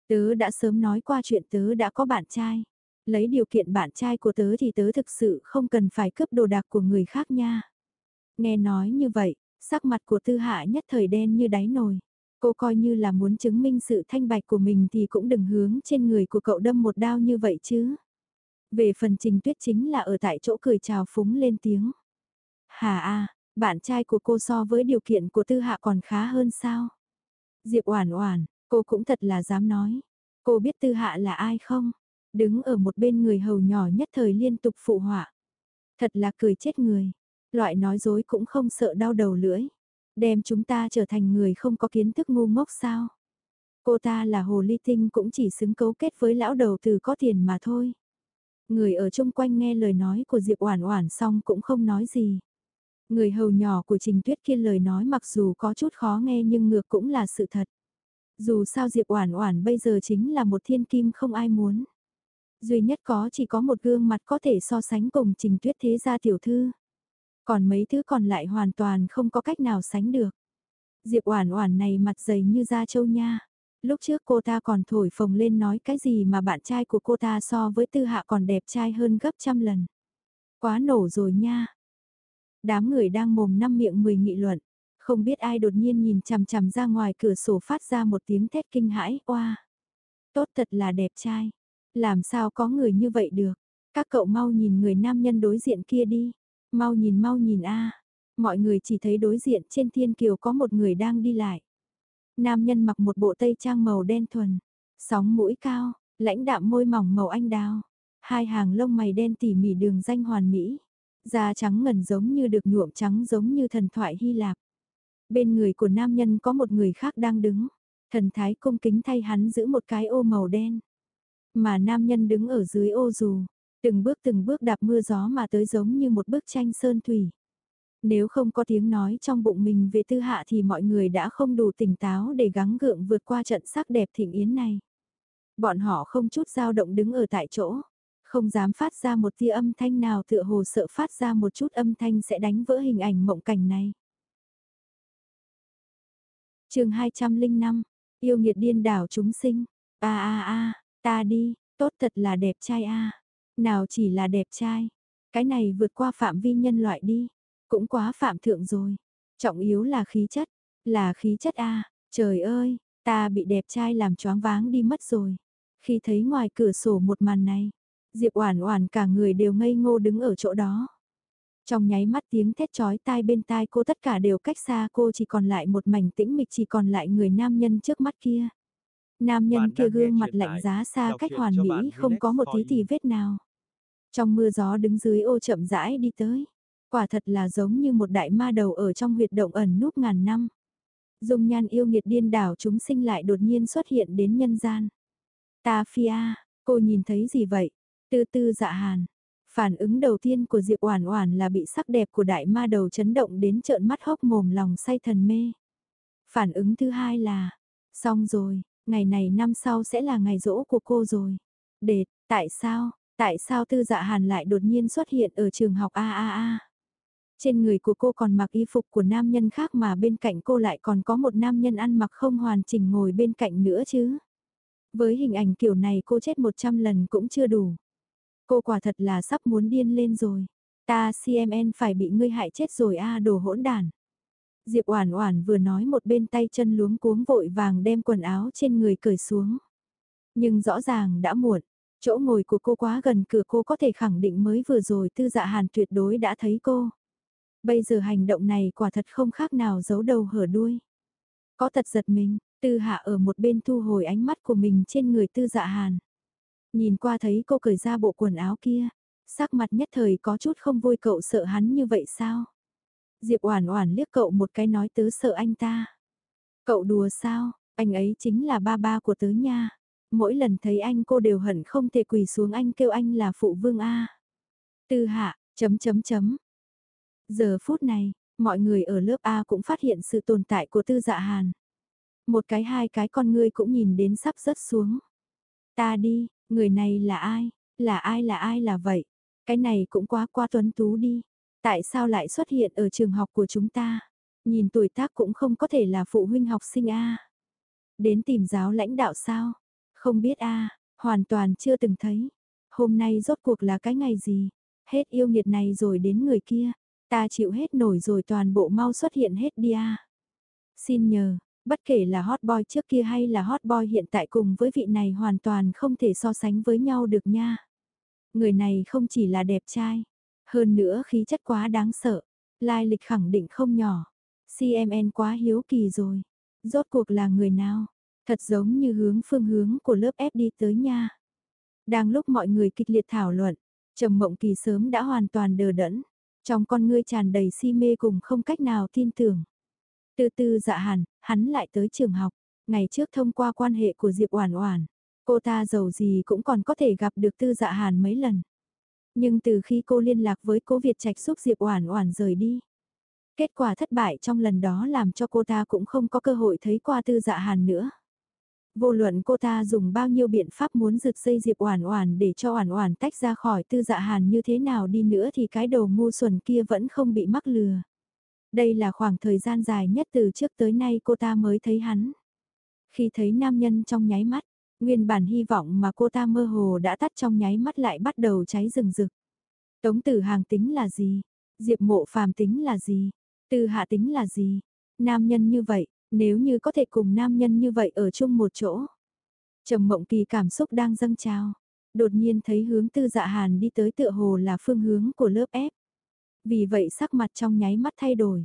Tớ đã sớm nói qua chuyện tớ đã có bạn trai. Lấy điều kiện bạn trai của tớ thì tớ thực sự không cần phải cướp đồ đạc của người khác nha. Nghe nói như vậy, sắc mặt của tư hạ nhất thời đen như đáy nồi. Cô coi như là muốn chứng minh sự thanh bạch của mình thì cũng đừng hướng trên người của cậu đâm một đao như vậy chứ. Về phần trình tuyết chính là ở tại chỗ cười chào phúng lên tiếng. Hà a, bạn trai của cô so với điều kiện của tư hạ còn khá hơn sao? Diệp Oản Oản, cô cũng thật là dám nói. Cô biết tư hạ là ai không? Đứng ở một bên người hầu nhỏ nhất thời liên tục phụ họa. Thật là cười chết người. Loại nói dối cũng không sợ đau đầu lưỡi. Đem chúng ta trở thành người không có kiến thức ngu ngốc sao? Cô ta là hồ ly tinh cũng chỉ xứng cấu kết với lão đầu từ có tiền mà thôi. Người ở chung quanh nghe lời nói của Diệp Oản Oản xong cũng không nói gì. Người hầu nhỏ của Trình Tuyết kia lời nói mặc dù có chút khó nghe nhưng ngược cũng là sự thật. Dù sao Diệp Oản Oản bây giờ chính là một thiên kim không ai muốn. Duy nhất có chỉ có một gương mặt có thể so sánh cùng Trình Tuyết thế gia tiểu thư. Còn mấy thứ còn lại hoàn toàn không có cách nào sánh được. Diệp Oản Oản này mặt dày như da trâu nha. Lúc trước cô ta còn thổi phồng lên nói cái gì mà bạn trai của cô ta so với Tư Hạ còn đẹp trai hơn gấp trăm lần. Quá nổ rồi nha. Đám người đang mồm năm miệng mười nghị luận, không biết ai đột nhiên nhìn chằm chằm ra ngoài cửa sổ phát ra một tiếng thét kinh hãi, oa. Tốt thật là đẹp trai. Làm sao có người như vậy được? Các cậu mau nhìn người nam nhân đối diện kia đi. Mau nhìn mau nhìn a. Mọi người chỉ thấy đối diện trên thiên kiều có một người đang đi lại. Nam nhân mặc một bộ tây trang màu đen thuần, sóng mũi cao, lãnh đạm môi mỏng màu anh đào, hai hàng lông mày đen tỉ mỉ đường danh hoàn mỹ, da trắng ngần giống như được nhuộm trắng giống như thần thoại Hy Lạp. Bên người của nam nhân có một người khác đang đứng, thần thái cung kính thay hắn giữ một cái ô màu đen. Mà nam nhân đứng ở dưới ô dù, từng bước từng bước đạp mưa gió mà tới giống như một bức tranh sơn thủy. Nếu không có tiếng nói trong bụng mình về tư hạ thì mọi người đã không đủ tỉnh táo để gắng gượng vượt qua trận sắc đẹp thịnh yến này. Bọn họ không chút dao động đứng ở tại chỗ, không dám phát ra một tia âm thanh nào tựa hồ sợ phát ra một chút âm thanh sẽ đánh vỡ hình ảnh mộng cảnh này. chương 205, yêu nghiệt điên đảo chúng sinh, a a a, ta đi, tốt thật là đẹp trai a nào chỉ là đẹp trai, cái này vượt qua phạm vi nhân loại đi. Cũng quá phạm thượng rồi. Trọng yếu là khí chất. Là khí chất a trời ơi, ta bị đẹp trai làm choáng váng đi mất rồi. Khi thấy ngoài cửa sổ một màn này, Diệp Oản Oản cả người đều ngây ngô đứng ở chỗ đó. Trong nháy mắt tiếng thét chói tai bên tai cô tất cả đều cách xa cô chỉ còn lại một mảnh tĩnh mịch chỉ còn lại người nam nhân trước mắt kia. Nam nhân kia gương mặt lạnh giá xa cách hoàn mỹ không có một tí tì vết nào. Trong mưa gió đứng dưới ô chậm rãi đi tới. Quả thật là giống như một đại ma đầu ở trong huyệt động ẩn núp ngàn năm. Dung nhan yêu nghiệt điên đảo chúng sinh lại đột nhiên xuất hiện đến nhân gian. Ta phi cô nhìn thấy gì vậy? Tư tư dạ hàn. Phản ứng đầu tiên của Diệp Oản Oản là bị sắc đẹp của đại ma đầu chấn động đến trợn mắt hốc mồm lòng say thần mê. Phản ứng thứ hai là, xong rồi, ngày này năm sau sẽ là ngày rỗ của cô rồi. Đệt, tại sao, tại sao tư dạ hàn lại đột nhiên xuất hiện ở trường học a a a? Trên người của cô còn mặc y phục của nam nhân khác mà bên cạnh cô lại còn có một nam nhân ăn mặc không hoàn chỉnh ngồi bên cạnh nữa chứ. Với hình ảnh kiểu này cô chết 100 lần cũng chưa đủ. Cô quả thật là sắp muốn điên lên rồi. Ta CMN phải bị ngươi hại chết rồi a đồ hỗn đàn. Diệp Oản Oản vừa nói một bên tay chân luống cuống vội vàng đem quần áo trên người cởi xuống. Nhưng rõ ràng đã muộn, chỗ ngồi của cô quá gần cửa cô có thể khẳng định mới vừa rồi Tư Dạ Hàn tuyệt đối đã thấy cô. Bây giờ hành động này quả thật không khác nào giấu đầu hở đuôi. Có thật giật mình, tư hạ ở một bên thu hồi ánh mắt của mình trên người tư dạ hàn. Nhìn qua thấy cô cởi ra bộ quần áo kia, sắc mặt nhất thời có chút không vui cậu sợ hắn như vậy sao? Diệp Oản Oản liếc cậu một cái nói tớ sợ anh ta. Cậu đùa sao, anh ấy chính là ba ba của tớ nha. Mỗi lần thấy anh cô đều hận không thể quỳ xuống anh kêu anh là phụ vương A. Tư hạ, chấm chấm chấm, Giờ phút này, Mọi người ở lớp A cũng phát hiện sự tồn tại của tư dạ hàn. Một cái hai cái con ngươi cũng nhìn đến sắp rớt xuống. Ta đi, người này là ai? Là ai là ai là vậy? Cái này cũng quá qua tuấn tú đi. Tại sao lại xuất hiện ở trường học của chúng ta? Nhìn tuổi tác cũng không có thể là phụ huynh học sinh A. Đến tìm giáo lãnh đạo sao? Không biết A, hoàn toàn chưa từng thấy. Hôm nay rốt cuộc là cái ngày gì? Hết yêu nghiệt này rồi đến người kia. Ta chịu hết nổi rồi toàn bộ mau xuất hiện hết đi A. Xin nhờ, bất kể là hot boy trước kia hay là hot boy hiện tại cùng với vị này hoàn toàn không thể so sánh với nhau được nha. Người này không chỉ là đẹp trai, hơn nữa khí chất quá đáng sợ, lai lịch khẳng định không nhỏ. CMN quá hiếu kỳ rồi. Rốt cuộc là người nào? Thật giống như hướng phương hướng của lớp F đi tới nha. Đang lúc mọi người kịch liệt thảo luận, Trầm Mộng Kỳ sớm đã hoàn toàn đờ đẫn, trong con ngươi tràn đầy si mê cùng không cách nào tin tưởng. Từ từ dạ hẳn, hắn lại tới trường học, ngày trước thông qua quan hệ của Diệp Oản Oản, cô ta giàu gì cũng còn có thể gặp được Tư Dạ Hàn mấy lần. Nhưng từ khi cô liên lạc với cô Việt Trạch giúp Diệp Oản Oản rời đi, kết quả thất bại trong lần đó làm cho cô ta cũng không có cơ hội thấy qua Tư Dạ Hàn nữa. Vô luận cô ta dùng bao nhiêu biện pháp muốn rực dây Diệp Oản Oản để cho Oản Oản tách ra khỏi Tư Dạ Hàn như thế nào đi nữa thì cái đầu ngu xuẩn kia vẫn không bị mắc lừa. Đây là khoảng thời gian dài nhất từ trước tới nay cô ta mới thấy hắn. Khi thấy nam nhân trong nháy mắt, nguyên bản hy vọng mà cô ta mơ hồ đã tắt trong nháy mắt lại bắt đầu cháy rừng rực. Tống tử hàng tính là gì? Diệp mộ phàm tính là gì? Tư hạ tính là gì? Nam nhân như vậy, nếu như có thể cùng nam nhân như vậy ở chung một chỗ. Trầm mộng kỳ cảm xúc đang dâng trào. Đột nhiên thấy hướng tư dạ hàn đi tới tựa hồ là phương hướng của lớp ép. Vì vậy sắc mặt trong nháy mắt thay đổi.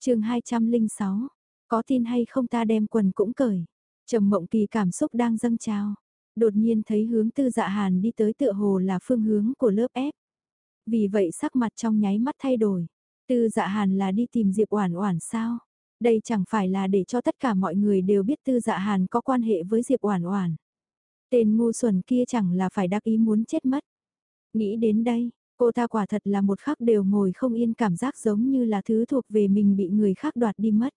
chương 206, có tin hay không ta đem quần cũng cởi. Trầm mộng kỳ cảm xúc đang dâng trào. Đột nhiên thấy hướng tư dạ hàn đi tới tựa hồ là phương hướng của lớp ép. Vì vậy sắc mặt trong nháy mắt thay đổi. Tư dạ hàn là đi tìm Diệp Oản Oản sao? Đây chẳng phải là để cho tất cả mọi người đều biết Tư dạ hàn có quan hệ với Diệp Oản Oản. Tên ngu xuẩn kia chẳng là phải đắc ý muốn chết mất. Nghĩ đến đây, cô ta quả thật là một khắc đều ngồi không yên cảm giác giống như là thứ thuộc về mình bị người khác đoạt đi mất.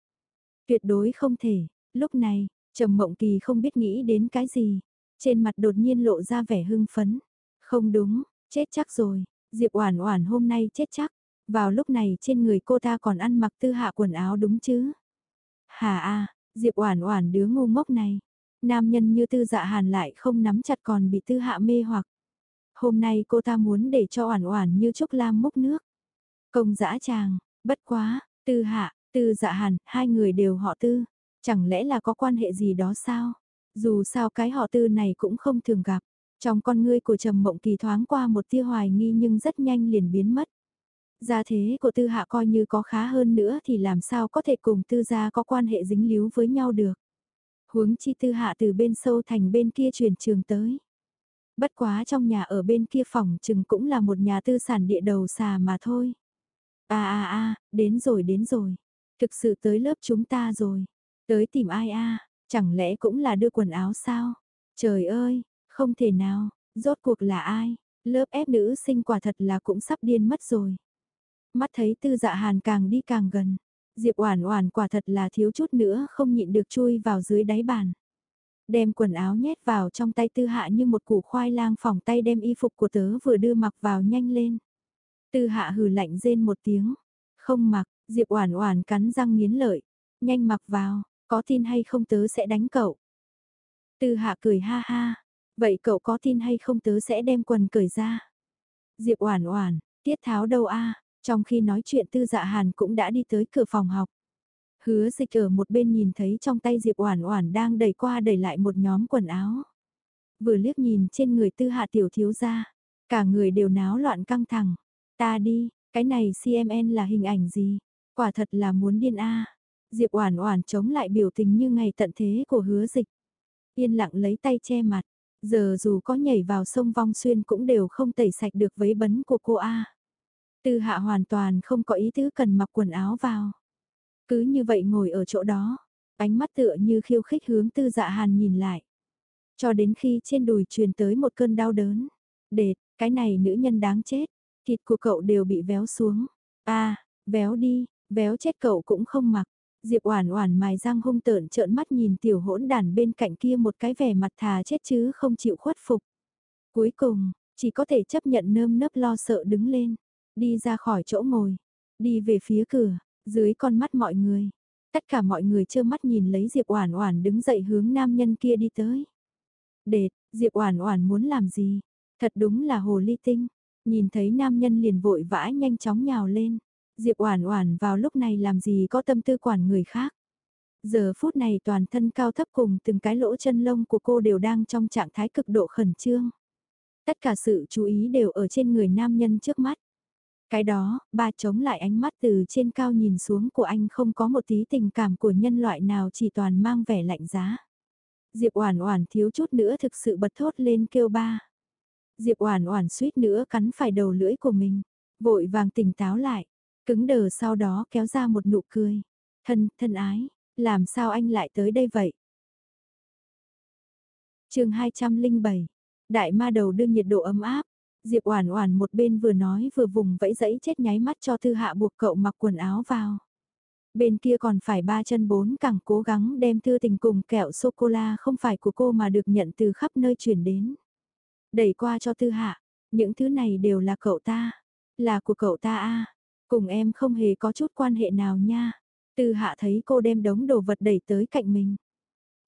Tuyệt đối không thể, lúc này, Trầm Mộng Kỳ không biết nghĩ đến cái gì, trên mặt đột nhiên lộ ra vẻ hưng phấn. Không đúng, chết chắc rồi, Diệp Oản Oản hôm nay chết chắc. Vào lúc này trên người cô ta còn ăn mặc tư hạ quần áo đúng chứ? Hà a, Diệp Oản Oản đứa ngu ngốc này. Nam nhân như Tư Dạ Hàn lại không nắm chặt còn bị Tư Hạ mê hoặc. Hôm nay cô ta muốn để cho Oản Oản như Trúc Lam múc nước. Công dã chàng, bất quá, Tư Hạ, Tư Dạ Hàn, hai người đều họ Tư, chẳng lẽ là có quan hệ gì đó sao? Dù sao cái họ Tư này cũng không thường gặp. Trong con ngươi của Trầm Mộng Kỳ thoáng qua một tia hoài nghi nhưng rất nhanh liền biến mất. Gia thế của tư hạ coi như có khá hơn nữa thì làm sao có thể cùng tư gia có quan hệ dính líu với nhau được. Huống chi tư hạ từ bên sâu thành bên kia chuyển trường tới. Bất quá trong nhà ở bên kia phòng chừng cũng là một nhà tư sản địa đầu xà mà thôi. À à à, đến rồi đến rồi. Thực sự tới lớp chúng ta rồi. Tới tìm ai a chẳng lẽ cũng là đưa quần áo sao? Trời ơi, không thể nào, rốt cuộc là ai? Lớp ép nữ sinh quả thật là cũng sắp điên mất rồi. Mắt thấy tư dạ hàn càng đi càng gần. Diệp Oản Oản quả thật là thiếu chút nữa không nhịn được chui vào dưới đáy bàn. Đem quần áo nhét vào trong tay tư hạ như một củ khoai lang phòng tay đem y phục của tớ vừa đưa mặc vào nhanh lên. Tư hạ hừ lạnh rên một tiếng. Không mặc, Diệp Oản Oản cắn răng nghiến lợi. Nhanh mặc vào, có tin hay không tớ sẽ đánh cậu. Tư hạ cười ha ha. Vậy cậu có tin hay không tớ sẽ đem quần cởi ra. Diệp Oản Oản, tiết tháo đâu a? Trong khi nói chuyện tư dạ hàn cũng đã đi tới cửa phòng học. Hứa dịch ở một bên nhìn thấy trong tay Diệp Oản Oản đang đẩy qua đẩy lại một nhóm quần áo. Vừa liếc nhìn trên người tư hạ tiểu thiếu gia, cả người đều náo loạn căng thẳng. Ta đi, cái này CMN là hình ảnh gì? Quả thật là muốn điên a. Diệp Oản Oản chống lại biểu tình như ngày tận thế của Hứa Dịch. Yên lặng lấy tay che mặt, giờ dù có nhảy vào sông Vong Xuyên cũng đều không tẩy sạch được vấy bấn của cô a. Tư hạ hoàn toàn không có ý tứ cần mặc quần áo vào. Cứ như vậy ngồi ở chỗ đó, ánh mắt tựa như khiêu khích hướng tư dạ hàn nhìn lại. Cho đến khi trên đùi truyền tới một cơn đau đớn. Đệt, cái này nữ nhân đáng chết, thịt của cậu đều bị véo xuống. a véo đi, véo chết cậu cũng không mặc. Diệp Oản Oản mài răng hung tợn trợn mắt nhìn tiểu hỗn đàn bên cạnh kia một cái vẻ mặt thà chết chứ không chịu khuất phục. Cuối cùng, chỉ có thể chấp nhận nơm nớp lo sợ đứng lên, đi ra khỏi chỗ ngồi, đi về phía cửa, dưới con mắt mọi người. Tất cả mọi người trơ mắt nhìn lấy Diệp Oản Oản đứng dậy hướng nam nhân kia đi tới. Đệt, Diệp Oản Oản muốn làm gì? Thật đúng là hồ ly tinh. Nhìn thấy nam nhân liền vội vã nhanh chóng nhào lên. Diệp Oản Oản vào lúc này làm gì có tâm tư quản người khác. Giờ phút này toàn thân cao thấp cùng từng cái lỗ chân lông của cô đều đang trong trạng thái cực độ khẩn trương. Tất cả sự chú ý đều ở trên người nam nhân trước mắt. Cái đó, ba chống lại ánh mắt từ trên cao nhìn xuống của anh không có một tí tình cảm của nhân loại nào chỉ toàn mang vẻ lạnh giá. Diệp Oản Oản thiếu chút nữa thực sự bật thốt lên kêu ba. Diệp Oản Oản suýt nữa cắn phải đầu lưỡi của mình, vội vàng tỉnh táo lại, cứng đờ sau đó kéo ra một nụ cười. "Thân, thân ái, làm sao anh lại tới đây vậy?" Chương 207. Đại ma đầu đưa nhiệt độ ấm áp. Diệp Oản Oản một bên vừa nói vừa vùng vẫy giãy chết nháy mắt cho Thư Hạ buộc cậu mặc quần áo vào. Bên kia còn phải ba chân bốn cẳng cố gắng đem Thư Tình cùng kẹo sô cô la không phải của cô mà được nhận từ khắp nơi chuyển đến. Đẩy qua cho Thư Hạ, những thứ này đều là cậu ta, là của cậu ta a, cùng em không hề có chút quan hệ nào nha. Tư Hạ thấy cô đem đống đồ vật đẩy tới cạnh mình.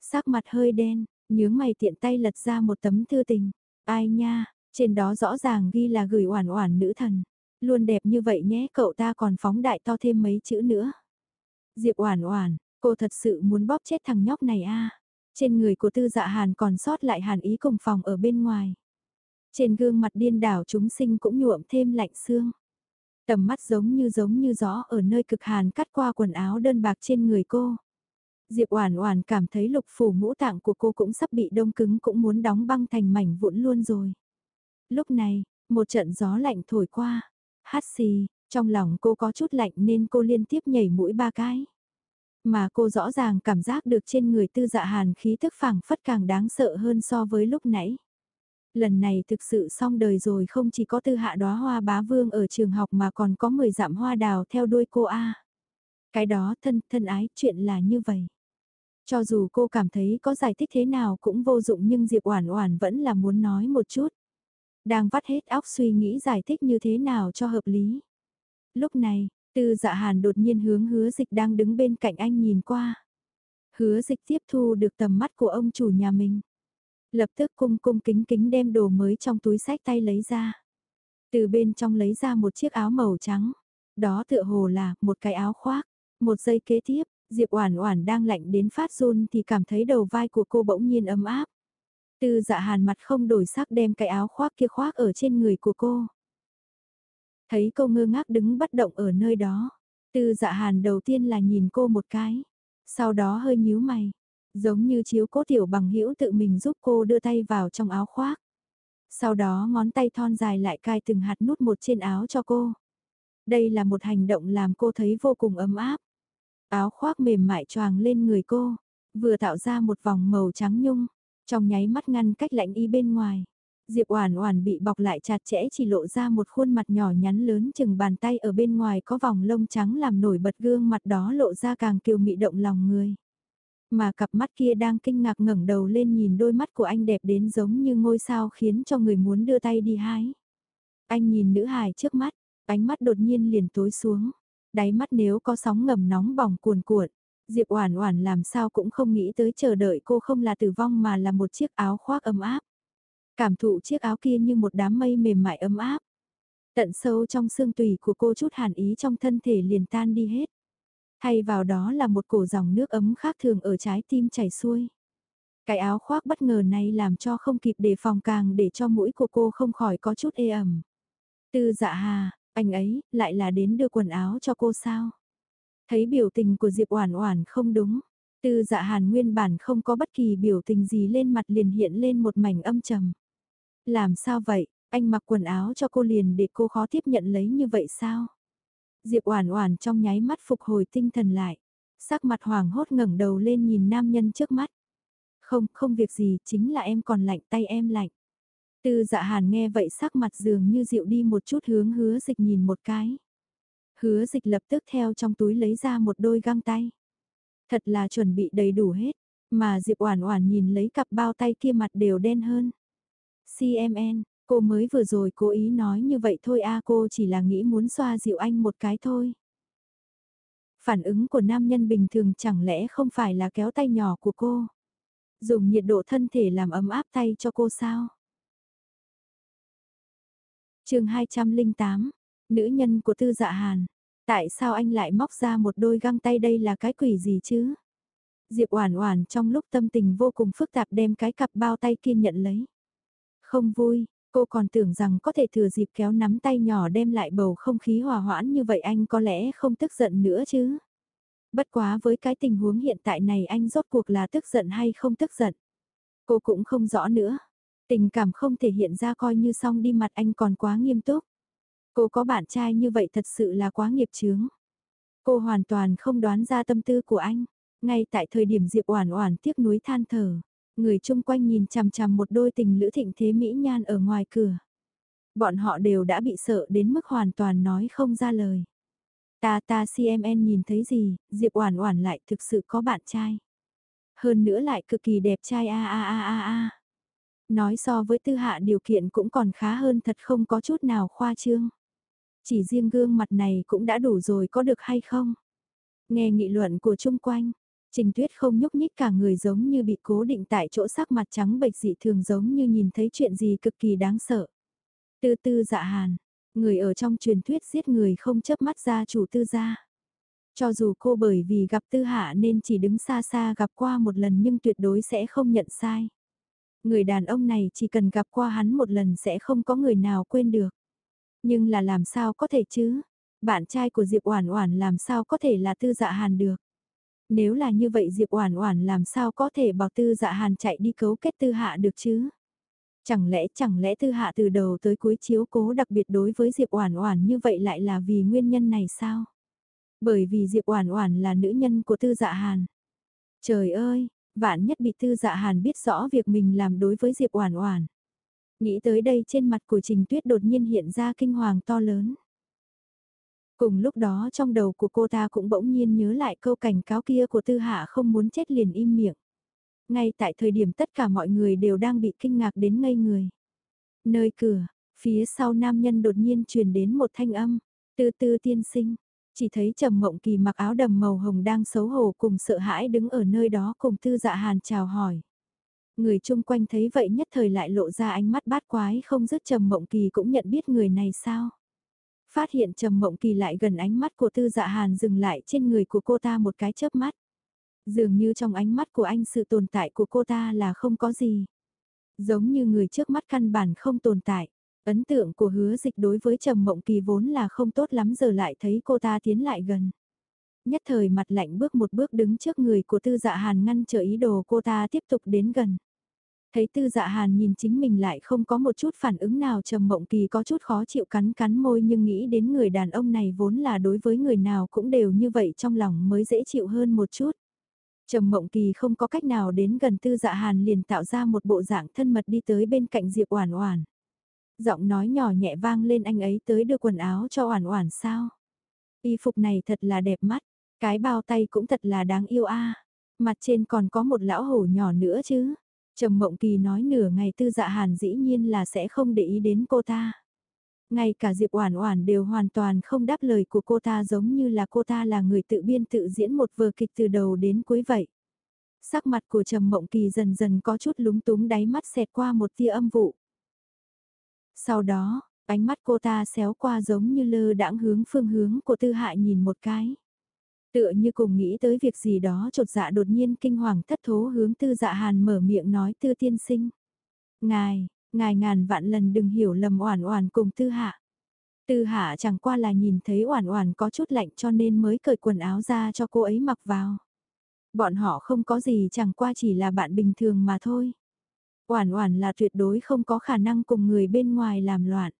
Sắc mặt hơi đen, nhướng mày tiện tay lật ra một tấm thư tình. Ai nha, trên đó rõ ràng ghi là gửi oản oản nữ thần. Luôn đẹp như vậy nhé, cậu ta còn phóng đại to thêm mấy chữ nữa. Diệp oản oản, cô thật sự muốn bóp chết thằng nhóc này a. Trên người của tư dạ hàn còn sót lại hàn ý cùng phòng ở bên ngoài. Trên gương mặt điên đảo chúng sinh cũng nhuộm thêm lạnh xương. Tầm mắt giống như giống như gió ở nơi cực hàn cắt qua quần áo đơn bạc trên người cô. Diệp Oản Oản cảm thấy lục phủ ngũ tạng của cô cũng sắp bị đông cứng cũng muốn đóng băng thành mảnh vụn luôn rồi. Lúc này, một trận gió lạnh thổi qua. Hát xì, trong lòng cô có chút lạnh nên cô liên tiếp nhảy mũi ba cái. Mà cô rõ ràng cảm giác được trên người tư dạ hàn khí thức phảng phất càng đáng sợ hơn so với lúc nãy. Lần này thực sự xong đời rồi không chỉ có tư hạ đóa hoa bá vương ở trường học mà còn có 10 dặm hoa đào theo đuôi cô A. Cái đó thân, thân ái, chuyện là như vậy. Cho dù cô cảm thấy có giải thích thế nào cũng vô dụng nhưng Diệp Oản Oản vẫn là muốn nói một chút. Đang vắt hết óc suy nghĩ giải thích như thế nào cho hợp lý. Lúc này, Tư Dạ Hàn đột nhiên hướng Hứa Dịch đang đứng bên cạnh anh nhìn qua. Hứa Dịch tiếp thu được tầm mắt của ông chủ nhà mình. Lập tức cung cung kính kính đem đồ mới trong túi sách tay lấy ra. Từ bên trong lấy ra một chiếc áo màu trắng. Đó tựa hồ là một cái áo khoác. Một giây kế tiếp, Diệp Oản Oản đang lạnh đến phát run thì cảm thấy đầu vai của cô bỗng nhiên ấm áp. Tư Dạ Hàn mặt không đổi sắc đem cái áo khoác kia khoác ở trên người của cô. Thấy cô ngơ ngác đứng bất động ở nơi đó, Tư Dạ Hàn đầu tiên là nhìn cô một cái, sau đó hơi nhíu mày, giống như chiếu cố tiểu bằng hữu tự mình giúp cô đưa tay vào trong áo khoác. Sau đó ngón tay thon dài lại cài từng hạt nút một trên áo cho cô. Đây là một hành động làm cô thấy vô cùng ấm áp. Áo khoác mềm mại choàng lên người cô, vừa tạo ra một vòng màu trắng nhung, trong nháy mắt ngăn cách lạnh y bên ngoài. Diệp Oản Oản bị bọc lại chặt chẽ chỉ lộ ra một khuôn mặt nhỏ nhắn lớn chừng bàn tay ở bên ngoài có vòng lông trắng làm nổi bật gương mặt đó lộ ra càng kiều mị động lòng người. Mà cặp mắt kia đang kinh ngạc ngẩng đầu lên nhìn đôi mắt của anh đẹp đến giống như ngôi sao khiến cho người muốn đưa tay đi hái. Anh nhìn nữ hài trước mắt, ánh mắt đột nhiên liền tối xuống. Đáy mắt nếu có sóng ngầm nóng bỏng cuồn cuộn, Diệp Oản Oản làm sao cũng không nghĩ tới chờ đợi cô không là tử vong mà là một chiếc áo khoác ấm áp. Cảm thụ chiếc áo kia như một đám mây mềm mại ấm áp. Tận sâu trong xương tủy của cô chút hàn ý trong thân thể liền tan đi hết. Thay vào đó là một cổ dòng nước ấm khác thường ở trái tim chảy xuôi. Cái áo khoác bất ngờ này làm cho không kịp đề phòng càng để cho mũi của cô không khỏi có chút ê ẩm. Tư dạ hà, anh ấy, lại là đến đưa quần áo cho cô sao? Thấy biểu tình của Diệp Oản Oản không đúng, Tư Dạ Hàn nguyên bản không có bất kỳ biểu tình gì lên mặt liền hiện lên một mảnh âm trầm. Làm sao vậy, anh mặc quần áo cho cô liền để cô khó tiếp nhận lấy như vậy sao? Diệp Oản Oản trong nháy mắt phục hồi tinh thần lại, sắc mặt hoàng hốt ngẩng đầu lên nhìn nam nhân trước mắt. Không, không việc gì, chính là em còn lạnh tay em lạnh. Tư dạ hàn nghe vậy sắc mặt dường như dịu đi một chút hướng hứa dịch nhìn một cái. Hứa dịch lập tức theo trong túi lấy ra một đôi găng tay. Thật là chuẩn bị đầy đủ hết, mà Diệp Oản Oản nhìn lấy cặp bao tay kia mặt đều đen hơn. CMN, cô mới vừa rồi cố ý nói như vậy thôi a cô chỉ là nghĩ muốn xoa dịu anh một cái thôi. Phản ứng của nam nhân bình thường chẳng lẽ không phải là kéo tay nhỏ của cô? Dùng nhiệt độ thân thể làm ấm áp tay cho cô sao? chương 208, nữ nhân của tư dạ hàn. Tại sao anh lại móc ra một đôi găng tay đây là cái quỷ gì chứ? Diệp Oản Oản trong lúc tâm tình vô cùng phức tạp đem cái cặp bao tay kia nhận lấy. Không vui, cô còn tưởng rằng có thể thừa dịp kéo nắm tay nhỏ đem lại bầu không khí hòa hoãn như vậy anh có lẽ không tức giận nữa chứ. Bất quá với cái tình huống hiện tại này anh rốt cuộc là tức giận hay không tức giận. Cô cũng không rõ nữa. Tình cảm không thể hiện ra coi như xong đi mặt anh còn quá nghiêm túc. Cô có bạn trai như vậy thật sự là quá nghiệp chướng. Cô hoàn toàn không đoán ra tâm tư của anh. Ngay tại thời điểm Diệp Oản Oản tiếc nuối than thở, người chung quanh nhìn chằm chằm một đôi tình lữ thịnh thế mỹ nhan ở ngoài cửa. Bọn họ đều đã bị sợ đến mức hoàn toàn nói không ra lời. Ta ta CMN nhìn thấy gì, Diệp Oản Oản lại thực sự có bạn trai. Hơn nữa lại cực kỳ đẹp trai a a a a a. Nói so với tư hạ điều kiện cũng còn khá hơn thật không có chút nào khoa trương. Chỉ riêng gương mặt này cũng đã đủ rồi có được hay không? Nghe nghị luận của chung quanh, Trình Tuyết không nhúc nhích cả người giống như bị cố định tại chỗ sắc mặt trắng bệch dị thường giống như nhìn thấy chuyện gì cực kỳ đáng sợ. Tư tư dạ hàn, người ở trong truyền thuyết giết người không chớp mắt ra chủ tư gia. Cho dù cô bởi vì gặp tư hạ nên chỉ đứng xa xa gặp qua một lần nhưng tuyệt đối sẽ không nhận sai. Người đàn ông này chỉ cần gặp qua hắn một lần sẽ không có người nào quên được. Nhưng là làm sao có thể chứ? Bạn trai của Diệp Oản Oản làm sao có thể là Tư Dạ Hàn được? Nếu là như vậy Diệp Oản Oản làm sao có thể bảo Tư Dạ Hàn chạy đi cấu kết Tư Hạ được chứ? Chẳng lẽ chẳng lẽ Tư Hạ từ đầu tới cuối chiếu cố đặc biệt đối với Diệp Oản Oản như vậy lại là vì nguyên nhân này sao? Bởi vì Diệp Oản Oản là nữ nhân của Tư Dạ Hàn. Trời ơi, vạn nhất bị Tư Dạ Hàn biết rõ việc mình làm đối với Diệp Oản Oản. Nghĩ tới đây trên mặt của Trình Tuyết đột nhiên hiện ra kinh hoàng to lớn. Cùng lúc đó trong đầu của cô ta cũng bỗng nhiên nhớ lại câu cảnh cáo kia của Tư Hạ không muốn chết liền im miệng. Ngay tại thời điểm tất cả mọi người đều đang bị kinh ngạc đến ngây người. Nơi cửa, phía sau nam nhân đột nhiên truyền đến một thanh âm, tư tư tiên sinh. Chỉ thấy Trầm Mộng Kỳ mặc áo đầm màu hồng đang xấu hổ cùng sợ hãi đứng ở nơi đó cùng Tư Dạ Hàn chào hỏi. Người chung quanh thấy vậy nhất thời lại lộ ra ánh mắt bát quái, không dứt Trầm Mộng Kỳ cũng nhận biết người này sao. Phát hiện Trầm Mộng Kỳ lại gần ánh mắt của Tư Dạ Hàn dừng lại trên người của cô ta một cái chớp mắt. Dường như trong ánh mắt của anh sự tồn tại của cô ta là không có gì. Giống như người trước mắt căn bản không tồn tại. Ấn tượng của hứa dịch đối với Trầm Mộng Kỳ vốn là không tốt lắm giờ lại thấy cô ta tiến lại gần. Nhất thời mặt lạnh bước một bước đứng trước người của Tư Dạ Hàn ngăn trở ý đồ cô ta tiếp tục đến gần. Thấy tư dạ hàn nhìn chính mình lại không có một chút phản ứng nào trầm mộng kỳ có chút khó chịu cắn cắn môi nhưng nghĩ đến người đàn ông này vốn là đối với người nào cũng đều như vậy trong lòng mới dễ chịu hơn một chút. Trầm mộng kỳ không có cách nào đến gần tư dạ hàn liền tạo ra một bộ dạng thân mật đi tới bên cạnh Diệp Oản Oản. Giọng nói nhỏ nhẹ vang lên anh ấy tới đưa quần áo cho Oản Oản sao? Y phục này thật là đẹp mắt, cái bao tay cũng thật là đáng yêu a. Mặt trên còn có một lão hổ nhỏ nữa chứ. Trầm Mộng Kỳ nói nửa ngày tư dạ hàn dĩ nhiên là sẽ không để ý đến cô ta. Ngay cả Diệp Oản Oản đều hoàn toàn không đáp lời của cô ta giống như là cô ta là người tự biên tự diễn một vở kịch từ đầu đến cuối vậy. Sắc mặt của Trầm Mộng Kỳ dần dần có chút lúng túng đáy mắt xẹt qua một tia âm vụ. Sau đó, ánh mắt cô ta xéo qua giống như lơ đãng hướng phương hướng của Tư Hại nhìn một cái. Tựa như cùng nghĩ tới việc gì đó trột dạ đột nhiên kinh hoàng thất thố hướng tư dạ hàn mở miệng nói tư tiên sinh. Ngài, ngài ngàn vạn lần đừng hiểu lầm oản oản cùng tư hạ. Tư hạ chẳng qua là nhìn thấy oản oản có chút lạnh cho nên mới cởi quần áo ra cho cô ấy mặc vào. Bọn họ không có gì chẳng qua chỉ là bạn bình thường mà thôi. Oản oản là tuyệt đối không có khả năng cùng người bên ngoài làm loạn.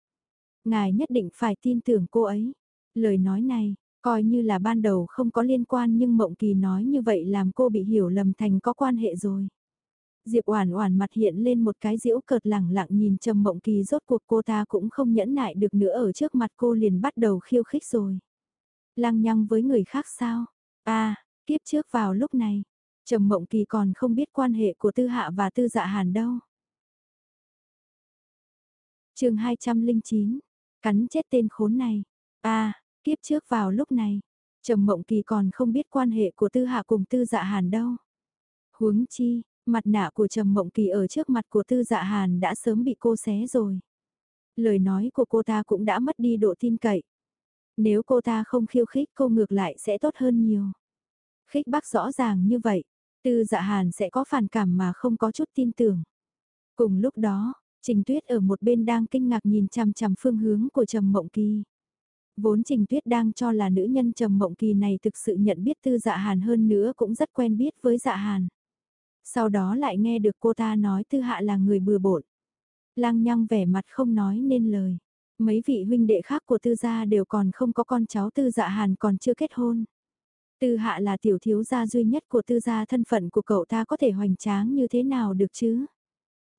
Ngài nhất định phải tin tưởng cô ấy. Lời nói này, Coi như là ban đầu không có liên quan nhưng Mộng Kỳ nói như vậy làm cô bị hiểu lầm thành có quan hệ rồi. Diệp Oản Oản mặt hiện lên một cái giễu cợt lẳng lặng nhìn Trầm Mộng Kỳ rốt cuộc cô ta cũng không nhẫn nại được nữa ở trước mặt cô liền bắt đầu khiêu khích rồi. Lăng nhăng với người khác sao? a kiếp trước vào lúc này, Trầm Mộng Kỳ còn không biết quan hệ của Tư Hạ và Tư Dạ Hàn đâu. chương 209, cắn chết tên khốn này. a tiếp trước vào lúc này, Trầm Mộng Kỳ còn không biết quan hệ của Tư Hạ cùng Tư Dạ Hàn đâu. Huống chi, mặt nạ của Trầm Mộng Kỳ ở trước mặt của Tư Dạ Hàn đã sớm bị cô xé rồi. Lời nói của cô ta cũng đã mất đi độ tin cậy. Nếu cô ta không khiêu khích cô ngược lại sẽ tốt hơn nhiều. Khích bác rõ ràng như vậy, Tư Dạ Hàn sẽ có phản cảm mà không có chút tin tưởng. Cùng lúc đó, Trình Tuyết ở một bên đang kinh ngạc nhìn chằm chằm phương hướng của Trầm Mộng Kỳ. Vốn Trình Tuyết đang cho là nữ nhân Trầm Mộng Kỳ này thực sự nhận biết Tư Dạ Hàn hơn nữa cũng rất quen biết với Dạ Hàn. Sau đó lại nghe được cô ta nói Tư Hạ là người bừa bộn. Lăng nhăng vẻ mặt không nói nên lời. Mấy vị huynh đệ khác của Tư gia đều còn không có con cháu Tư Dạ Hàn còn chưa kết hôn. Tư Hạ là tiểu thiếu gia duy nhất của Tư gia, thân phận của cậu ta có thể hoành tráng như thế nào được chứ?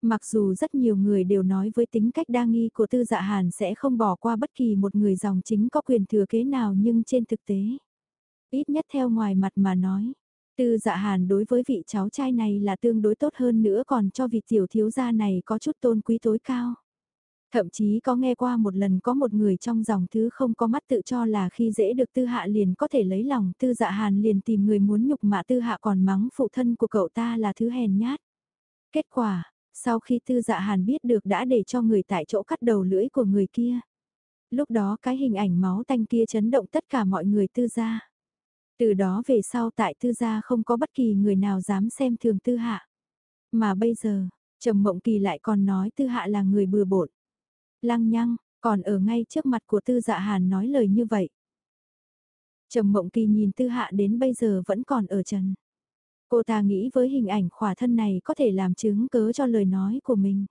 Mặc dù rất nhiều người đều nói với tính cách đa nghi của Tư Dạ Hàn sẽ không bỏ qua bất kỳ một người dòng chính có quyền thừa kế nào nhưng trên thực tế, ít nhất theo ngoài mặt mà nói, Tư Dạ Hàn đối với vị cháu trai này là tương đối tốt hơn nữa còn cho vị tiểu thiếu gia này có chút tôn quý tối cao. Thậm chí có nghe qua một lần có một người trong dòng thứ không có mắt tự cho là khi dễ được tư hạ liền có thể lấy lòng tư dạ hàn liền tìm người muốn nhục mạ tư hạ còn mắng phụ thân của cậu ta là thứ hèn nhát. Kết quả, sau khi tư dạ hàn biết được đã để cho người tại chỗ cắt đầu lưỡi của người kia. Lúc đó cái hình ảnh máu tanh kia chấn động tất cả mọi người tư gia. Từ đó về sau tại tư gia không có bất kỳ người nào dám xem thường tư hạ. Mà bây giờ, Trầm Mộng Kỳ lại còn nói tư hạ là người bừa bộn. Lăng nhăng, còn ở ngay trước mặt của tư dạ hàn nói lời như vậy. Trầm Mộng Kỳ nhìn tư hạ đến bây giờ vẫn còn ở trần. Cô ta nghĩ với hình ảnh khỏa thân này có thể làm chứng cớ cho lời nói của mình.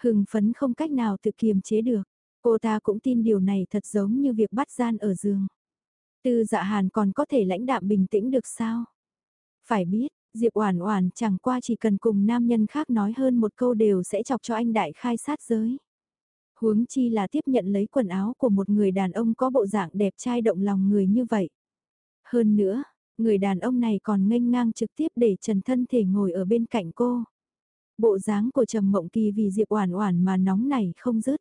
Hưng phấn không cách nào tự kiềm chế được. Cô ta cũng tin điều này thật giống như việc bắt gian ở giường. Tư dạ hàn còn có thể lãnh đạm bình tĩnh được sao? Phải biết, Diệp Oản Oản chẳng qua chỉ cần cùng nam nhân khác nói hơn một câu đều sẽ chọc cho anh đại khai sát giới. Huống chi là tiếp nhận lấy quần áo của một người đàn ông có bộ dạng đẹp trai động lòng người như vậy. Hơn nữa, người đàn ông này còn nghênh ngang trực tiếp để Trần thân thể ngồi ở bên cạnh cô. Bộ dáng của Trầm Mộng Kỳ vì Diệp Oản Oản mà nóng nảy không dứt.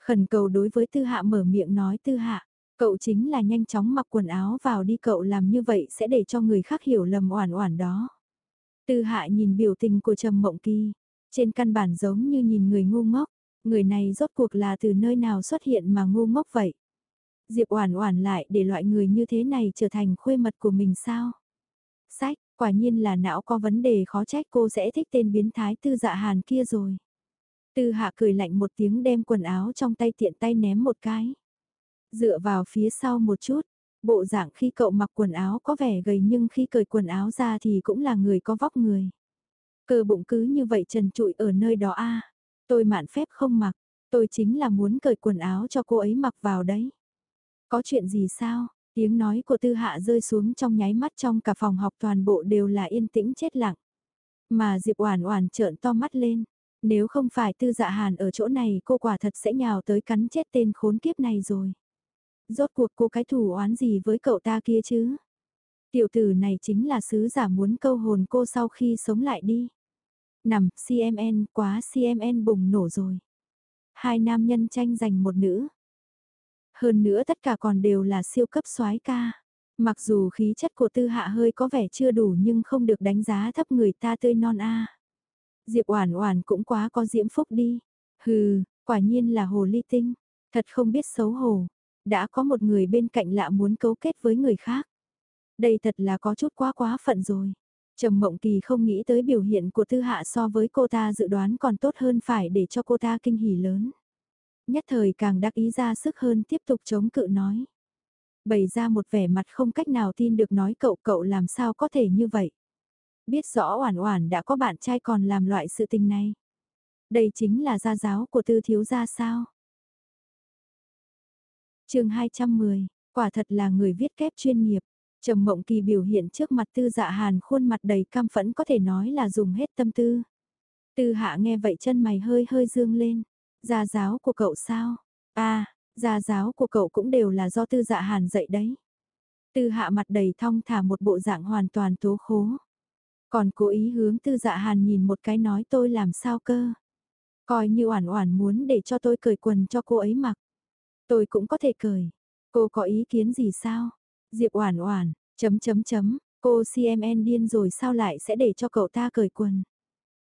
Khẩn cầu đối với Tư Hạ mở miệng nói Tư Hạ, Cậu chính là nhanh chóng mặc quần áo vào đi cậu làm như vậy sẽ để cho người khác hiểu lầm oản oản đó. Tư hạ nhìn biểu tình của Trầm Mộng Kỳ, trên căn bản giống như nhìn người ngu ngốc, người này rốt cuộc là từ nơi nào xuất hiện mà ngu ngốc vậy. Diệp Oản Oản lại để loại người như thế này trở thành khuê mật của mình sao? Sách, quả nhiên là não có vấn đề khó trách cô sẽ thích tên biến thái Tư Dạ Hàn kia rồi. Tư Hạ cười lạnh một tiếng đem quần áo trong tay tiện tay ném một cái. Dựa vào phía sau một chút, bộ dạng khi cậu mặc quần áo có vẻ gầy nhưng khi cởi quần áo ra thì cũng là người có vóc người. Cơ bụng cứ như vậy trần trụi ở nơi đó a tôi mạn phép không mặc, tôi chính là muốn cởi quần áo cho cô ấy mặc vào đấy. Có chuyện gì sao? Tiếng nói của tư hạ rơi xuống trong nháy mắt trong cả phòng học toàn bộ đều là yên tĩnh chết lặng. Mà Diệp Oản Oản trợn to mắt lên, nếu không phải tư dạ hàn ở chỗ này cô quả thật sẽ nhào tới cắn chết tên khốn kiếp này rồi. Rốt cuộc cô cái thủ oán gì với cậu ta kia chứ? Tiểu tử này chính là sứ giả muốn câu hồn cô sau khi sống lại đi. Nằm, CMN, quá CMN bùng nổ rồi. Hai nam nhân tranh giành một nữ. Hơn nữa tất cả còn đều là siêu cấp soái ca. Mặc dù khí chất của tư hạ hơi có vẻ chưa đủ nhưng không được đánh giá thấp người ta tươi non a. Diệp Oản Oản cũng quá có diễm phúc đi. Hừ, quả nhiên là hồ ly tinh, thật không biết xấu hổ đã có một người bên cạnh lạ muốn cấu kết với người khác. Đây thật là có chút quá quá phận rồi. Trầm Mộng Kỳ không nghĩ tới biểu hiện của Tư Hạ so với cô ta dự đoán còn tốt hơn phải để cho cô ta kinh hỉ lớn. Nhất thời càng đắc ý ra sức hơn tiếp tục chống cự nói. Bày ra một vẻ mặt không cách nào tin được nói cậu cậu làm sao có thể như vậy. Biết rõ Oản Oản đã có bạn trai còn làm loại sự tình này. Đây chính là gia giáo của Tư thiếu gia sao? chương 210, quả thật là người viết kép chuyên nghiệp. Trầm Mộng Kỳ biểu hiện trước mặt Tư Dạ Hàn khuôn mặt đầy cam phẫn có thể nói là dùng hết tâm tư. Tư Hạ nghe vậy chân mày hơi hơi dương lên. Gia giáo của cậu sao? À, gia giáo của cậu cũng đều là do Tư Dạ Hàn dạy đấy. Tư hạ mặt đầy thong thả một bộ dạng hoàn toàn tố khố. Còn cố ý hướng tư dạ hàn nhìn một cái nói tôi làm sao cơ. Coi như oản oản muốn để cho tôi cởi quần cho cô ấy mặc. Tôi cũng có thể cởi. Cô có ý kiến gì sao? Diệp oản oản, chấm chấm chấm, cô CMN điên rồi sao lại sẽ để cho cậu ta cởi quần?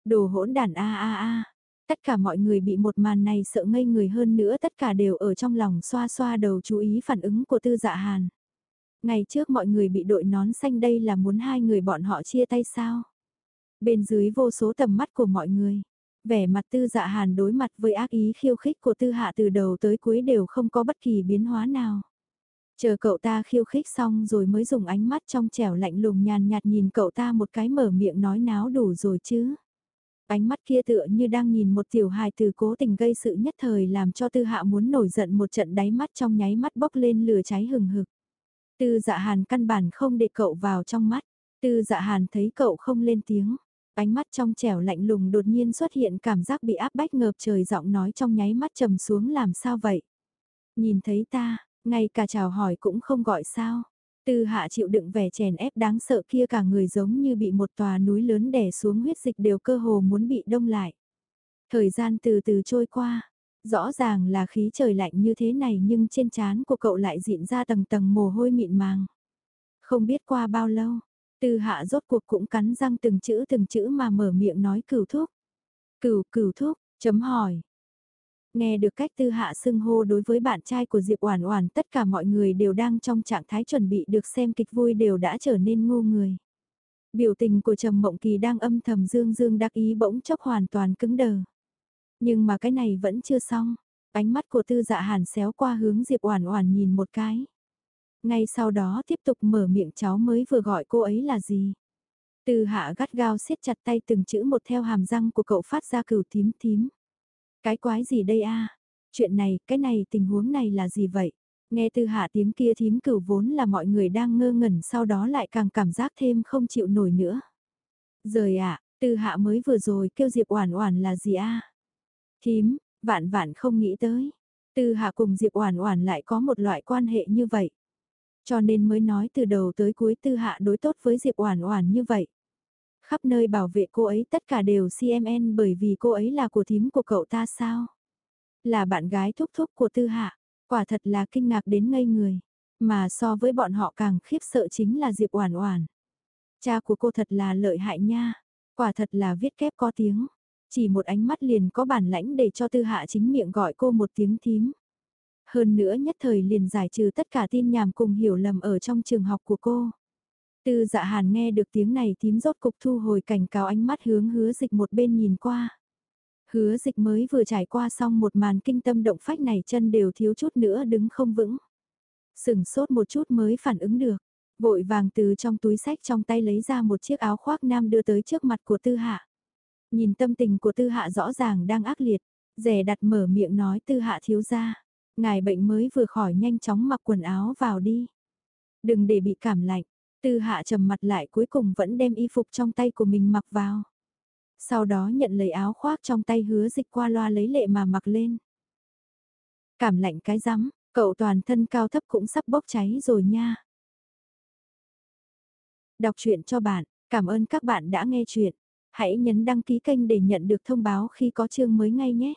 Đồ hỗn đản a a a. Tất cả mọi người bị một màn này sợ ngây người hơn nữa tất cả đều ở trong lòng xoa xoa đầu chú ý phản ứng của tư dạ hàn. Ngày trước mọi người bị đội nón xanh đây là muốn hai người bọn họ chia tay sao? Bên dưới vô số tầm mắt của mọi người, vẻ mặt tư dạ hàn đối mặt với ác ý khiêu khích của tư hạ từ đầu tới cuối đều không có bất kỳ biến hóa nào. Chờ cậu ta khiêu khích xong rồi mới dùng ánh mắt trong trẻo lạnh lùng nhàn nhạt nhìn cậu ta một cái mở miệng nói náo đủ rồi chứ. Ánh mắt kia tựa như đang nhìn một tiểu hài từ cố tình gây sự nhất thời làm cho tư hạ muốn nổi giận một trận đáy mắt trong nháy mắt bốc lên lửa cháy hừng hực. Tư dạ hàn căn bản không để cậu vào trong mắt. Tư dạ hàn thấy cậu không lên tiếng. Ánh mắt trong trẻo lạnh lùng đột nhiên xuất hiện cảm giác bị áp bách ngợp trời giọng nói trong nháy mắt trầm xuống làm sao vậy. Nhìn thấy ta, ngay cả chào hỏi cũng không gọi sao. Tư hạ chịu đựng vẻ chèn ép đáng sợ kia cả người giống như bị một tòa núi lớn đè xuống huyết dịch đều cơ hồ muốn bị đông lại. Thời gian từ từ trôi qua, rõ ràng là khí trời lạnh như thế này nhưng trên trán của cậu lại diện ra tầng tầng mồ hôi mịn màng. Không biết qua bao lâu, tư hạ rốt cuộc cũng cắn răng từng chữ từng chữ mà mở miệng nói cửu thúc. Cửu cửu thúc, chấm hỏi, Nghe được cách tư hạ xưng hô đối với bạn trai của Diệp Oản Oản tất cả mọi người đều đang trong trạng thái chuẩn bị được xem kịch vui đều đã trở nên ngu người. Biểu tình của Trầm Mộng Kỳ đang âm thầm dương dương đắc ý bỗng chốc hoàn toàn cứng đờ. Nhưng mà cái này vẫn chưa xong, ánh mắt của tư dạ hàn xéo qua hướng Diệp Oản Oản nhìn một cái. Ngay sau đó tiếp tục mở miệng cháu mới vừa gọi cô ấy là gì. Tư hạ gắt gao siết chặt tay từng chữ một theo hàm răng của cậu phát ra cừu tím tím. Cái quái gì đây a? Chuyện này, cái này, tình huống này là gì vậy? Nghe từ hạ tiếng kia thím cửu vốn là mọi người đang ngơ ngẩn sau đó lại càng cảm giác thêm không chịu nổi nữa. Rời ạ, từ hạ mới vừa rồi kêu Diệp Oản Oản là gì a? Thím, vạn vạn không nghĩ tới. từ hạ cùng Diệp Oản Oản lại có một loại quan hệ như vậy. Cho nên mới nói từ đầu tới cuối tư hạ đối tốt với Diệp Oản Oản như vậy khắp nơi bảo vệ cô ấy tất cả đều CMN bởi vì cô ấy là của thím của cậu ta sao? Là bạn gái thúc thúc của tư hạ, quả thật là kinh ngạc đến ngây người. Mà so với bọn họ càng khiếp sợ chính là Diệp Oản Oản. Cha của cô thật là lợi hại nha, quả thật là viết kép có tiếng. Chỉ một ánh mắt liền có bản lãnh để cho tư hạ chính miệng gọi cô một tiếng thím. Hơn nữa nhất thời liền giải trừ tất cả tin nhảm cùng hiểu lầm ở trong trường học của cô. Tư dạ hàn nghe được tiếng này tím rốt cục thu hồi cảnh cáo ánh mắt hướng hứa dịch một bên nhìn qua. Hứa dịch mới vừa trải qua xong một màn kinh tâm động phách này chân đều thiếu chút nữa đứng không vững. Sừng sốt một chút mới phản ứng được. Vội vàng từ trong túi sách trong tay lấy ra một chiếc áo khoác nam đưa tới trước mặt của tư hạ. Nhìn tâm tình của tư hạ rõ ràng đang ác liệt. Rẻ đặt mở miệng nói tư hạ thiếu ra. Ngài bệnh mới vừa khỏi nhanh chóng mặc quần áo vào đi. Đừng để bị cảm lạnh. Tư hạ trầm mặt lại cuối cùng vẫn đem y phục trong tay của mình mặc vào. Sau đó nhận lấy áo khoác trong tay hứa dịch qua loa lấy lệ mà mặc lên. Cảm lạnh cái rắm, cậu toàn thân cao thấp cũng sắp bốc cháy rồi nha. Đọc truyện cho bạn, cảm ơn các bạn đã nghe chuyện. Hãy nhấn đăng ký kênh để nhận được thông báo khi có chương mới ngay nhé.